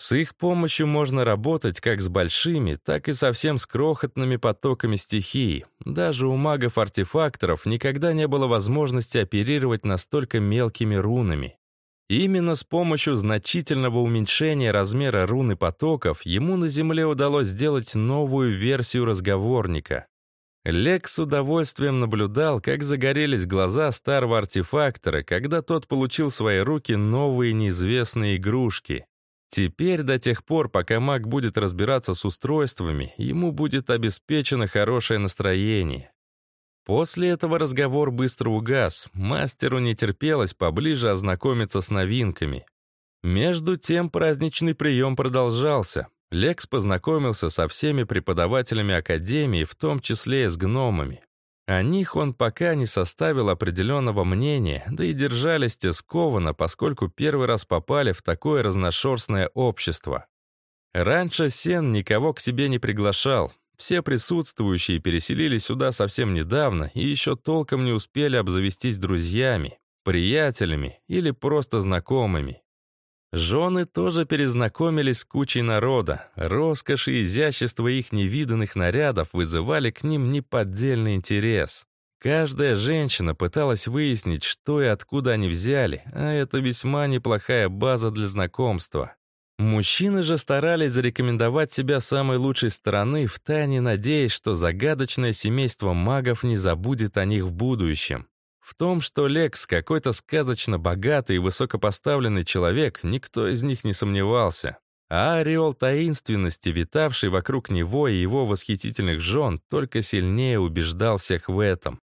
S1: С их помощью можно работать как с большими, так и совсем с крохотными потоками стихии. Даже у магов-артефакторов никогда не было возможности оперировать настолько мелкими рунами. Именно с помощью значительного уменьшения размера руны потоков ему на Земле удалось сделать новую версию разговорника. Лекс с удовольствием наблюдал, как загорелись глаза старого артефактора, когда тот получил в свои руки новые неизвестные игрушки. Теперь, до тех пор, пока маг будет разбираться с устройствами, ему будет обеспечено хорошее настроение. После этого разговор быстро угас, мастеру не терпелось поближе ознакомиться с новинками. Между тем праздничный прием продолжался. Лекс познакомился со всеми преподавателями Академии, в том числе и с гномами. О них он пока не составил определенного мнения, да и держались те скованно, поскольку первый раз попали в такое разношерстное общество. Раньше Сен никого к себе не приглашал, все присутствующие переселились сюда совсем недавно и еще толком не успели обзавестись друзьями, приятелями или просто знакомыми. Жены тоже перезнакомились с кучей народа. Роскошь и изящество их невиданных нарядов вызывали к ним неподдельный интерес. Каждая женщина пыталась выяснить, что и откуда они взяли, а это весьма неплохая база для знакомства. Мужчины же старались зарекомендовать себя самой лучшей стороны, втайне надеясь, что загадочное семейство магов не забудет о них в будущем. В том, что Лекс какой-то сказочно богатый и высокопоставленный человек, никто из них не сомневался. А ореол таинственности, витавший вокруг него и его восхитительных жен, только сильнее убеждал всех в этом.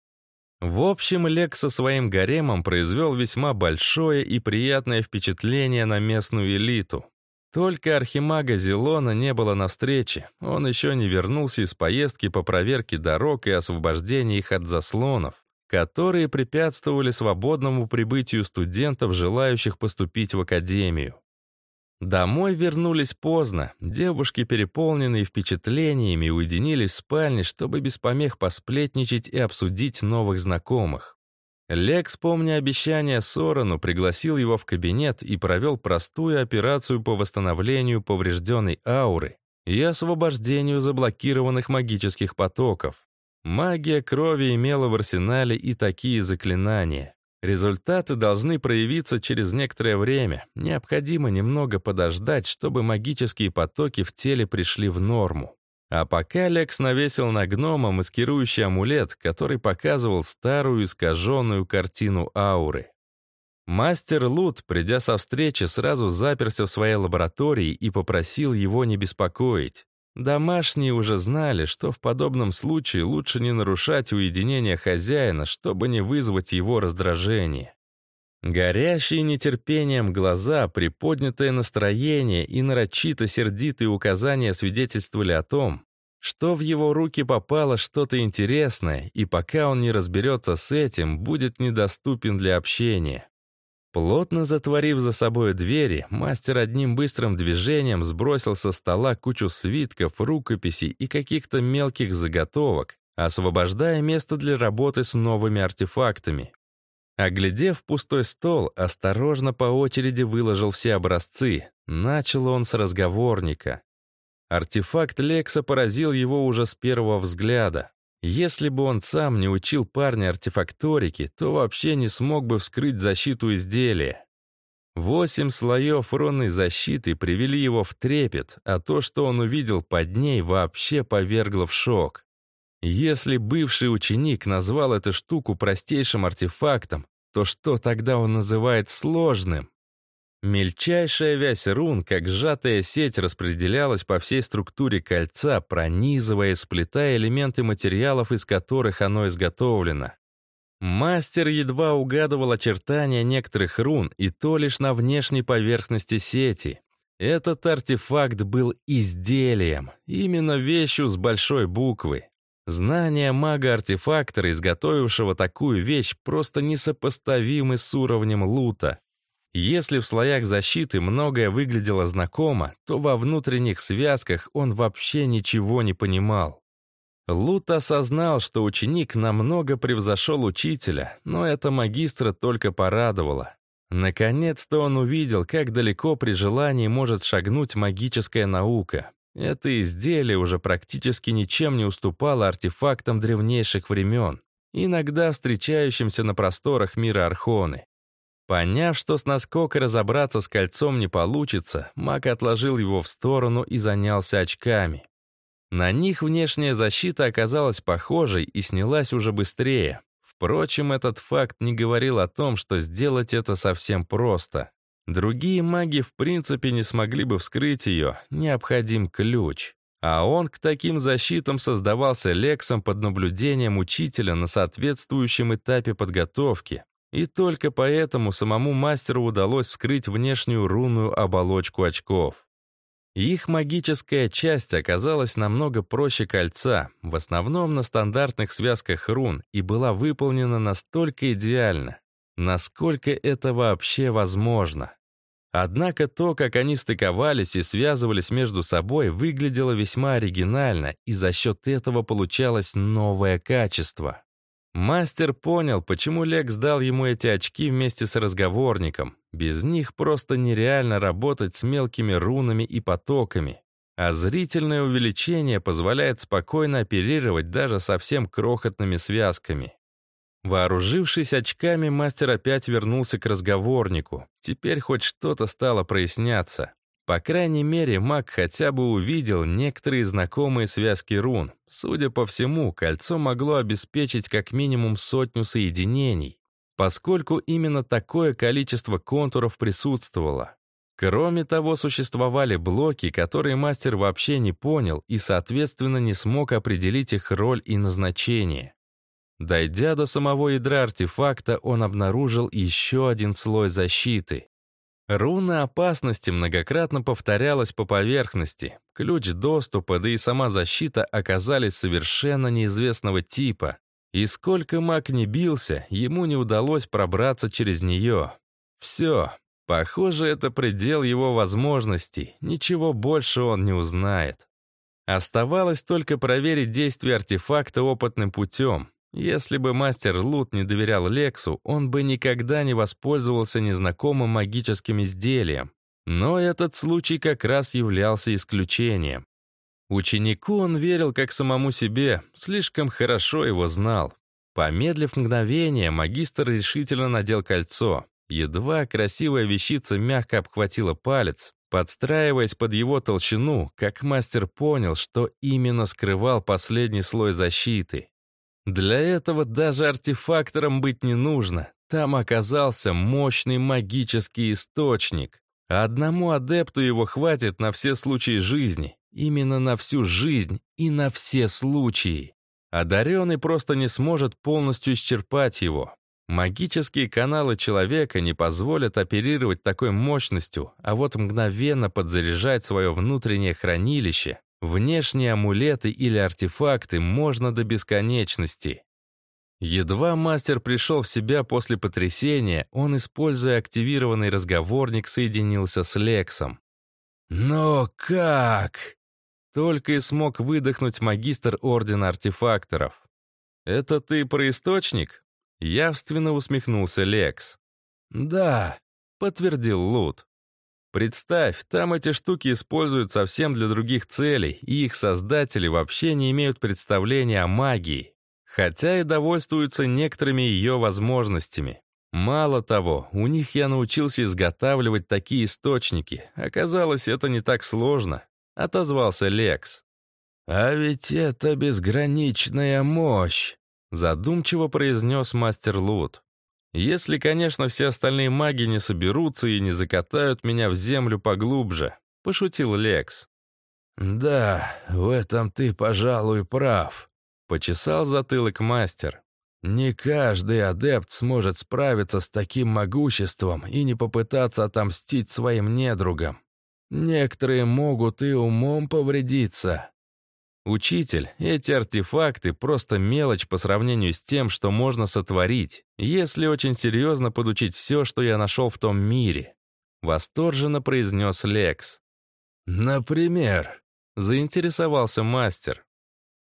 S1: В общем, Лекс со своим гаремом произвел весьма большое и приятное впечатление на местную элиту. Только архимага Зелона не было на встрече. Он еще не вернулся из поездки по проверке дорог и освобождении их от заслонов, которые препятствовали свободному прибытию студентов, желающих поступить в академию. Домой вернулись поздно. Девушки, переполненные впечатлениями, уединились в спальне, чтобы без помех посплетничать и обсудить новых знакомых. Лекс, помня обещание Сорану, пригласил его в кабинет и провел простую операцию по восстановлению поврежденной ауры и освобождению заблокированных магических потоков. Магия крови имела в арсенале и такие заклинания. Результаты должны проявиться через некоторое время. Необходимо немного подождать, чтобы магические потоки в теле пришли в норму. А пока Лекс навесил на гнома маскирующий амулет, который показывал старую искаженную картину ауры. Мастер Лут, придя со встречи, сразу заперся в своей лаборатории и попросил его не беспокоить. Домашние уже знали, что в подобном случае лучше не нарушать уединение хозяина, чтобы не вызвать его раздражение. Горящие нетерпением глаза, приподнятое настроение и нарочито сердитые указания свидетельствовали о том, что в его руки попало что-то интересное, и пока он не разберется с этим, будет недоступен для общения. Плотно затворив за собой двери, мастер одним быстрым движением сбросил со стола кучу свитков, рукописей и каких-то мелких заготовок, освобождая место для работы с новыми артефактами. Оглядев пустой стол, осторожно по очереди выложил все образцы. Начал он с разговорника. Артефакт Лекса поразил его уже с первого взгляда. Если бы он сам не учил парня артефакторики, то вообще не смог бы вскрыть защиту изделия. Восемь слоев рунной защиты привели его в трепет, а то, что он увидел под ней, вообще повергло в шок. Если бывший ученик назвал эту штуку простейшим артефактом, то что тогда он называет сложным? Мельчайшая вязь рун, как сжатая сеть, распределялась по всей структуре кольца, пронизывая и сплетая элементы материалов, из которых оно изготовлено. Мастер едва угадывал очертания некоторых рун, и то лишь на внешней поверхности сети. Этот артефакт был изделием, именно вещью с большой буквы. Знания мага-артефактора, изготовившего такую вещь, просто несопоставимы с уровнем лута. Если в слоях защиты многое выглядело знакомо, то во внутренних связках он вообще ничего не понимал. Лут осознал, что ученик намного превзошел учителя, но это магистра только порадовало. Наконец-то он увидел, как далеко при желании может шагнуть магическая наука. Это изделие уже практически ничем не уступало артефактам древнейших времен, иногда встречающимся на просторах мира Архоны. Поняв, что с наскока разобраться с кольцом не получится, маг отложил его в сторону и занялся очками. На них внешняя защита оказалась похожей и снялась уже быстрее. Впрочем, этот факт не говорил о том, что сделать это совсем просто. Другие маги в принципе не смогли бы вскрыть ее, необходим ключ. А он к таким защитам создавался Лексом под наблюдением учителя на соответствующем этапе подготовки. И только поэтому самому мастеру удалось вскрыть внешнюю рунную оболочку очков. Их магическая часть оказалась намного проще кольца, в основном на стандартных связках рун, и была выполнена настолько идеально, насколько это вообще возможно. Однако то, как они стыковались и связывались между собой, выглядело весьма оригинально, и за счет этого получалось новое качество. Мастер понял, почему Лекс дал ему эти очки вместе с разговорником. Без них просто нереально работать с мелкими рунами и потоками. А зрительное увеличение позволяет спокойно оперировать даже совсем крохотными связками. Вооружившись очками, мастер опять вернулся к разговорнику. Теперь хоть что-то стало проясняться. По крайней мере, маг хотя бы увидел некоторые знакомые связки рун. Судя по всему, кольцо могло обеспечить как минимум сотню соединений, поскольку именно такое количество контуров присутствовало. Кроме того, существовали блоки, которые мастер вообще не понял и, соответственно, не смог определить их роль и назначение. Дойдя до самого ядра артефакта, он обнаружил еще один слой защиты. Руна опасности многократно повторялась по поверхности. Ключ доступа, да и сама защита оказались совершенно неизвестного типа. И сколько маг не бился, ему не удалось пробраться через нее. Все. Похоже, это предел его возможностей. Ничего больше он не узнает. Оставалось только проверить действие артефакта опытным путем. Если бы мастер Лут не доверял Лексу, он бы никогда не воспользовался незнакомым магическим изделием. Но этот случай как раз являлся исключением. Ученику он верил как самому себе, слишком хорошо его знал. Помедлив мгновение, магистр решительно надел кольцо. Едва красивая вещица мягко обхватила палец, подстраиваясь под его толщину, как мастер понял, что именно скрывал последний слой защиты. Для этого даже артефактором быть не нужно. Там оказался мощный магический источник. Одному адепту его хватит на все случаи жизни. Именно на всю жизнь и на все случаи. Одаренный просто не сможет полностью исчерпать его. Магические каналы человека не позволят оперировать такой мощностью, а вот мгновенно подзаряжать свое внутреннее хранилище Внешние амулеты или артефакты можно до бесконечности. Едва мастер пришел в себя после потрясения, он, используя активированный разговорник, соединился с Лексом. «Но как?» Только и смог выдохнуть магистр Ордена Артефакторов. «Это ты про источник?» Явственно усмехнулся Лекс. «Да», — подтвердил Лут. Представь, там эти штуки используют совсем для других целей, и их создатели вообще не имеют представления о магии, хотя и довольствуются некоторыми ее возможностями. Мало того, у них я научился изготавливать такие источники. Оказалось, это не так сложно, отозвался Лекс. А ведь это безграничная мощь, задумчиво произнес мастер Лут. Если, конечно, все остальные маги не соберутся и не закатают меня в землю поглубже», — пошутил Лекс.
S2: «Да, в этом ты, пожалуй, прав», — почесал затылок мастер. «Не каждый адепт сможет справиться с таким могуществом и не попытаться отомстить своим недругам. Некоторые могут и умом повредиться».
S1: «Учитель, эти артефакты — просто мелочь по сравнению с тем, что можно сотворить, если очень серьезно подучить все, что я нашел в том мире», — восторженно произнес Лекс.
S2: «Например?»
S1: — заинтересовался мастер.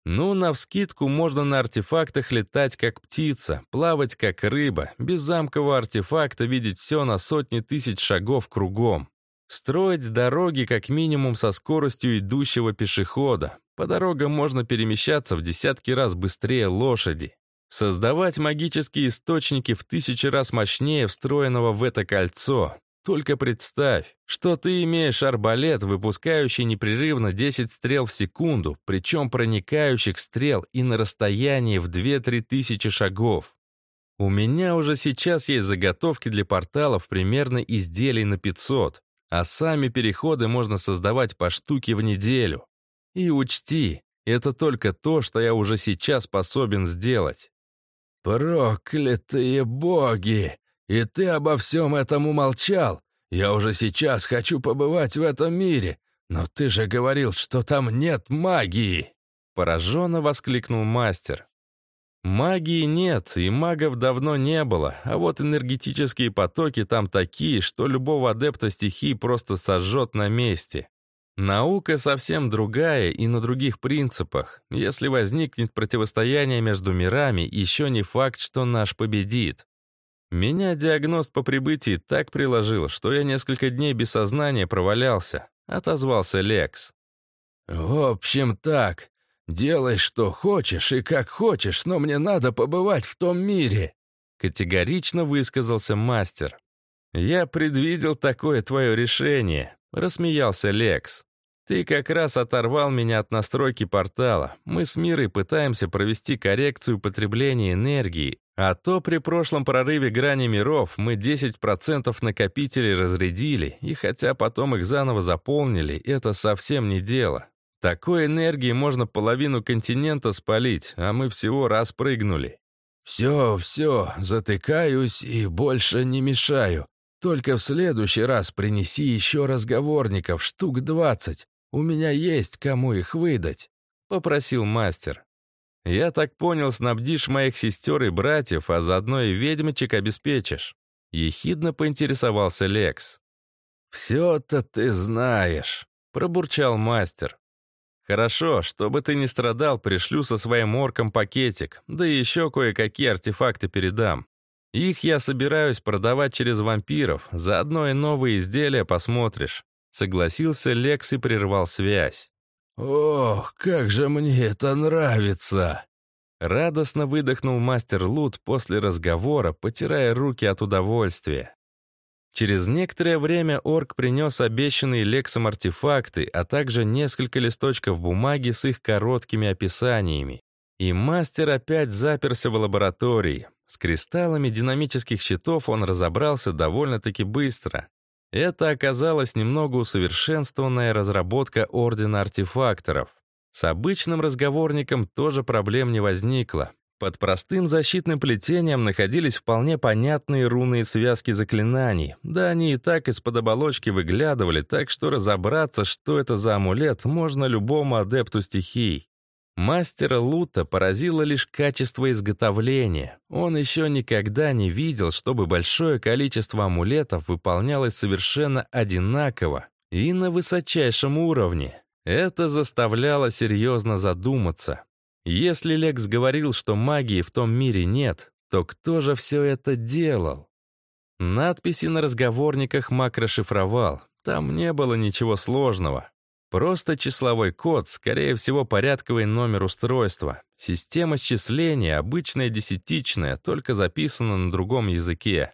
S1: «Ну, навскидку можно на артефактах летать как птица, плавать как рыба, без замкового артефакта видеть все на сотни тысяч шагов кругом, строить дороги как минимум со скоростью идущего пешехода, по дорогам можно перемещаться в десятки раз быстрее лошади. Создавать магические источники в тысячи раз мощнее встроенного в это кольцо. Только представь, что ты имеешь арбалет, выпускающий непрерывно 10 стрел в секунду, причем проникающих стрел и на расстоянии в 2-3 тысячи шагов. У меня уже сейчас есть заготовки для порталов примерно изделий на 500, а сами переходы можно создавать по штуке в неделю. И учти, это только то, что я уже сейчас способен сделать.
S2: «Проклятые боги! И ты обо всем этом умолчал? Я уже сейчас хочу побывать в этом мире, но ты же говорил, что там нет магии!»
S1: Пораженно воскликнул мастер. Магии нет, и магов давно не было, а вот энергетические потоки там такие, что любого адепта стихии просто сожжет на месте. Наука совсем другая и на других принципах. Если возникнет противостояние между мирами, еще не факт, что наш победит. Меня диагноз по прибытии так приложил, что я несколько дней без сознания провалялся, отозвался Лекс.
S2: В общем так, делай что хочешь и как хочешь, но мне надо побывать в том мире,
S1: категорично высказался мастер. Я предвидел такое твое решение, рассмеялся Лекс. «Ты как раз оторвал меня от настройки портала. Мы с Мирой пытаемся провести коррекцию потребления энергии, а то при прошлом прорыве грани миров мы 10% накопителей разрядили, и хотя потом их заново заполнили, это совсем не дело. Такой энергии можно половину континента спалить, а мы всего раз прыгнули».
S2: «Все, все, затыкаюсь и больше не мешаю. Только в следующий раз принеси еще разговорников, штук двадцать. У меня есть кому их выдать», — попросил мастер.
S1: «Я так понял, снабдишь моих сестер и братьев, а заодно и ведьмочек обеспечишь». Ехидно поинтересовался Лекс.
S2: «Все-то ты знаешь», — пробурчал мастер.
S1: «Хорошо, чтобы ты не страдал, пришлю со своим орком пакетик, да еще кое-какие артефакты передам. Их я собираюсь продавать через вампиров, заодно и новые изделия посмотришь. Согласился Лекс и прервал связь.
S2: «Ох, как же мне это нравится!»
S1: Радостно выдохнул мастер Лут после разговора, потирая руки от удовольствия. Через некоторое время орк принес обещанные Лексом артефакты, а также несколько листочков бумаги с их короткими описаниями. И мастер опять заперся в лаборатории. С кристаллами динамических щитов он разобрался довольно-таки быстро. Это оказалась немного усовершенствованная разработка Ордена Артефакторов. С обычным разговорником тоже проблем не возникло. Под простым защитным плетением находились вполне понятные рунные связки заклинаний. Да они и так из-под оболочки выглядывали, так что разобраться, что это за амулет, можно любому адепту стихий. Мастера Лута поразило лишь качество изготовления. Он еще никогда не видел, чтобы большое количество амулетов выполнялось совершенно одинаково и на высочайшем уровне. Это заставляло серьезно задуматься. Если Лекс говорил, что магии в том мире нет, то кто же все это делал? Надписи на разговорниках маг расшифровал. Там не было ничего сложного. Просто числовой код, скорее всего, порядковый номер устройства. Система счисления, обычная десятичная, только записана на другом языке.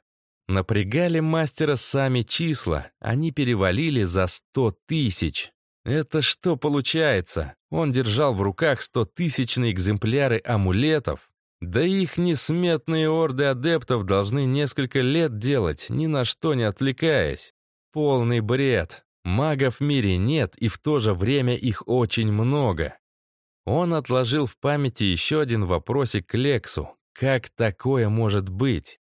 S1: Напрягали мастера сами числа, они перевалили за 100 тысяч. Это что получается? Он держал в руках 100-тысячные экземпляры амулетов, Да их несметные орды адептов должны несколько лет делать, ни на что не отвлекаясь. Полный бред. Магов в мире нет, и в то же время их очень много. Он отложил в памяти еще один вопросик к Лексу. Как такое может быть?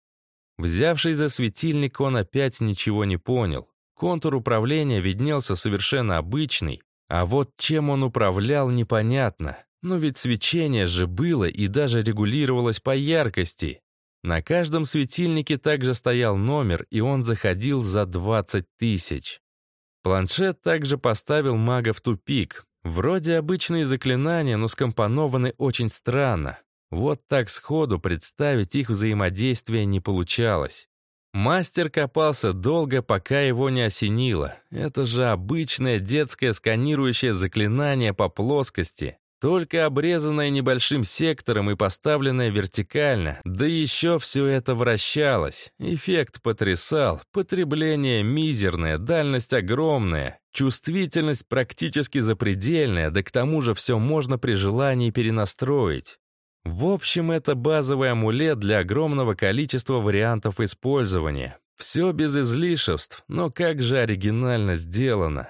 S1: Взявшись за светильник, он опять ничего не понял. Контур управления виднелся совершенно обычный, а вот чем он управлял, непонятно. Но ведь свечение же было и даже регулировалось по яркости. На каждом светильнике также стоял номер, и он заходил за 20 тысяч. Планшет также поставил мага в тупик. Вроде обычные заклинания, но скомпонованы очень странно. Вот так сходу представить их взаимодействие не получалось. Мастер копался долго, пока его не осенило. Это же обычное детское сканирующее заклинание по плоскости, только обрезанное небольшим сектором и поставленное вертикально, да еще все это вращалось. Эффект потрясал, потребление мизерное, дальность огромная, чувствительность практически запредельная, да к тому же все можно при желании перенастроить. В общем, это базовый амулет для огромного количества вариантов использования. Все без излишеств, но как же оригинально сделано.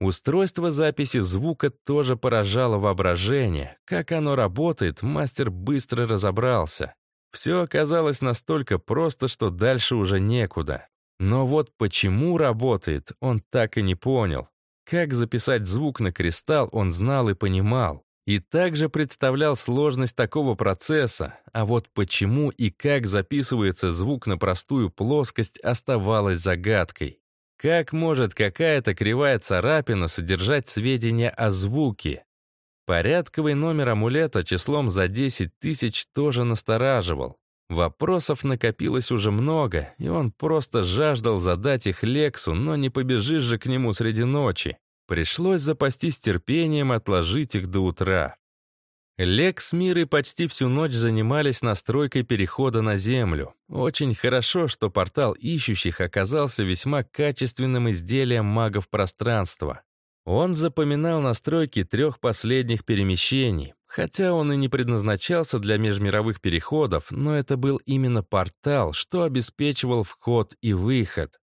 S1: Устройство записи звука тоже поражало воображение. Как оно работает, мастер быстро разобрался. Все оказалось настолько просто, что дальше уже некуда. Но вот почему работает, он так и не понял. Как записать звук на кристалл, он знал и понимал. И также представлял сложность такого процесса, а вот почему и как записывается звук на простую плоскость оставалось загадкой. Как может какая-то кривая царапина содержать сведения о звуке? Порядковый номер амулета числом за 10 тысяч тоже настораживал. Вопросов накопилось уже много, и он просто жаждал задать их Лексу, но не побежишь же к нему среди ночи. Пришлось запастись терпением отложить их до утра. Лекс с Мирой почти всю ночь занимались настройкой перехода на Землю. Очень хорошо, что портал ищущих оказался весьма качественным изделием магов пространства. Он запоминал настройки трех последних перемещений, хотя он и не предназначался для межмировых переходов, но это был именно портал, что обеспечивал вход и выход.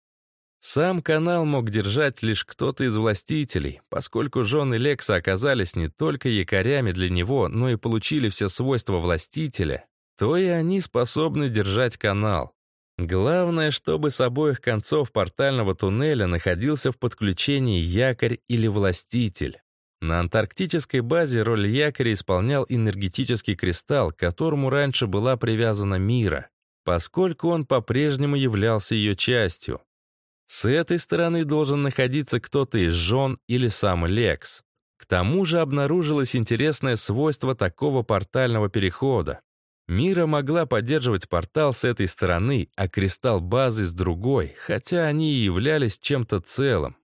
S1: Сам канал мог держать лишь кто-то из властителей, поскольку жены Лекса оказались не только якорями для него, но и получили все свойства властителя, то и они способны держать канал. Главное, чтобы с обоих концов портального туннеля находился в подключении якорь или властитель. На антарктической базе роль якоря исполнял энергетический кристалл, к которому раньше была привязана Мира, поскольку он по-прежнему являлся ее частью. С этой стороны должен находиться кто-то из жен или сам Лекс. К тому же обнаружилось интересное свойство такого портального перехода. Мира могла поддерживать портал с этой стороны, а кристалл базы с другой, хотя они и являлись чем-то целым.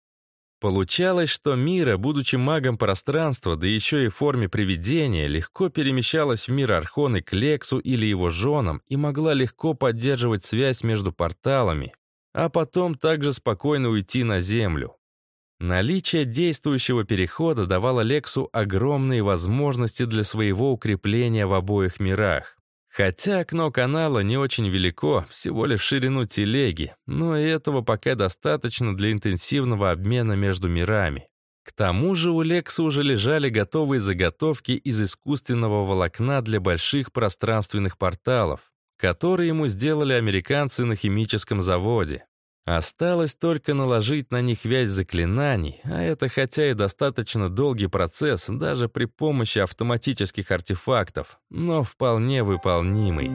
S1: Получалось, что Мира, будучи магом пространства, да еще и в форме привидения, легко перемещалась в мир Архоны к Лексу или его женам и могла легко поддерживать связь между порталами, а потом также спокойно уйти на Землю. Наличие действующего перехода давало Лексу огромные возможности для своего укрепления в обоих мирах. Хотя окно канала не очень велико, всего лишь в ширину телеги, но и этого пока достаточно для интенсивного обмена между мирами. К тому же у Лекса уже лежали готовые заготовки из искусственного волокна для больших пространственных порталов, который ему сделали американцы на химическом заводе. Осталось только наложить на них вязь заклинаний, а это хотя и достаточно долгий процесс даже при помощи автоматических артефактов, но вполне выполнимый.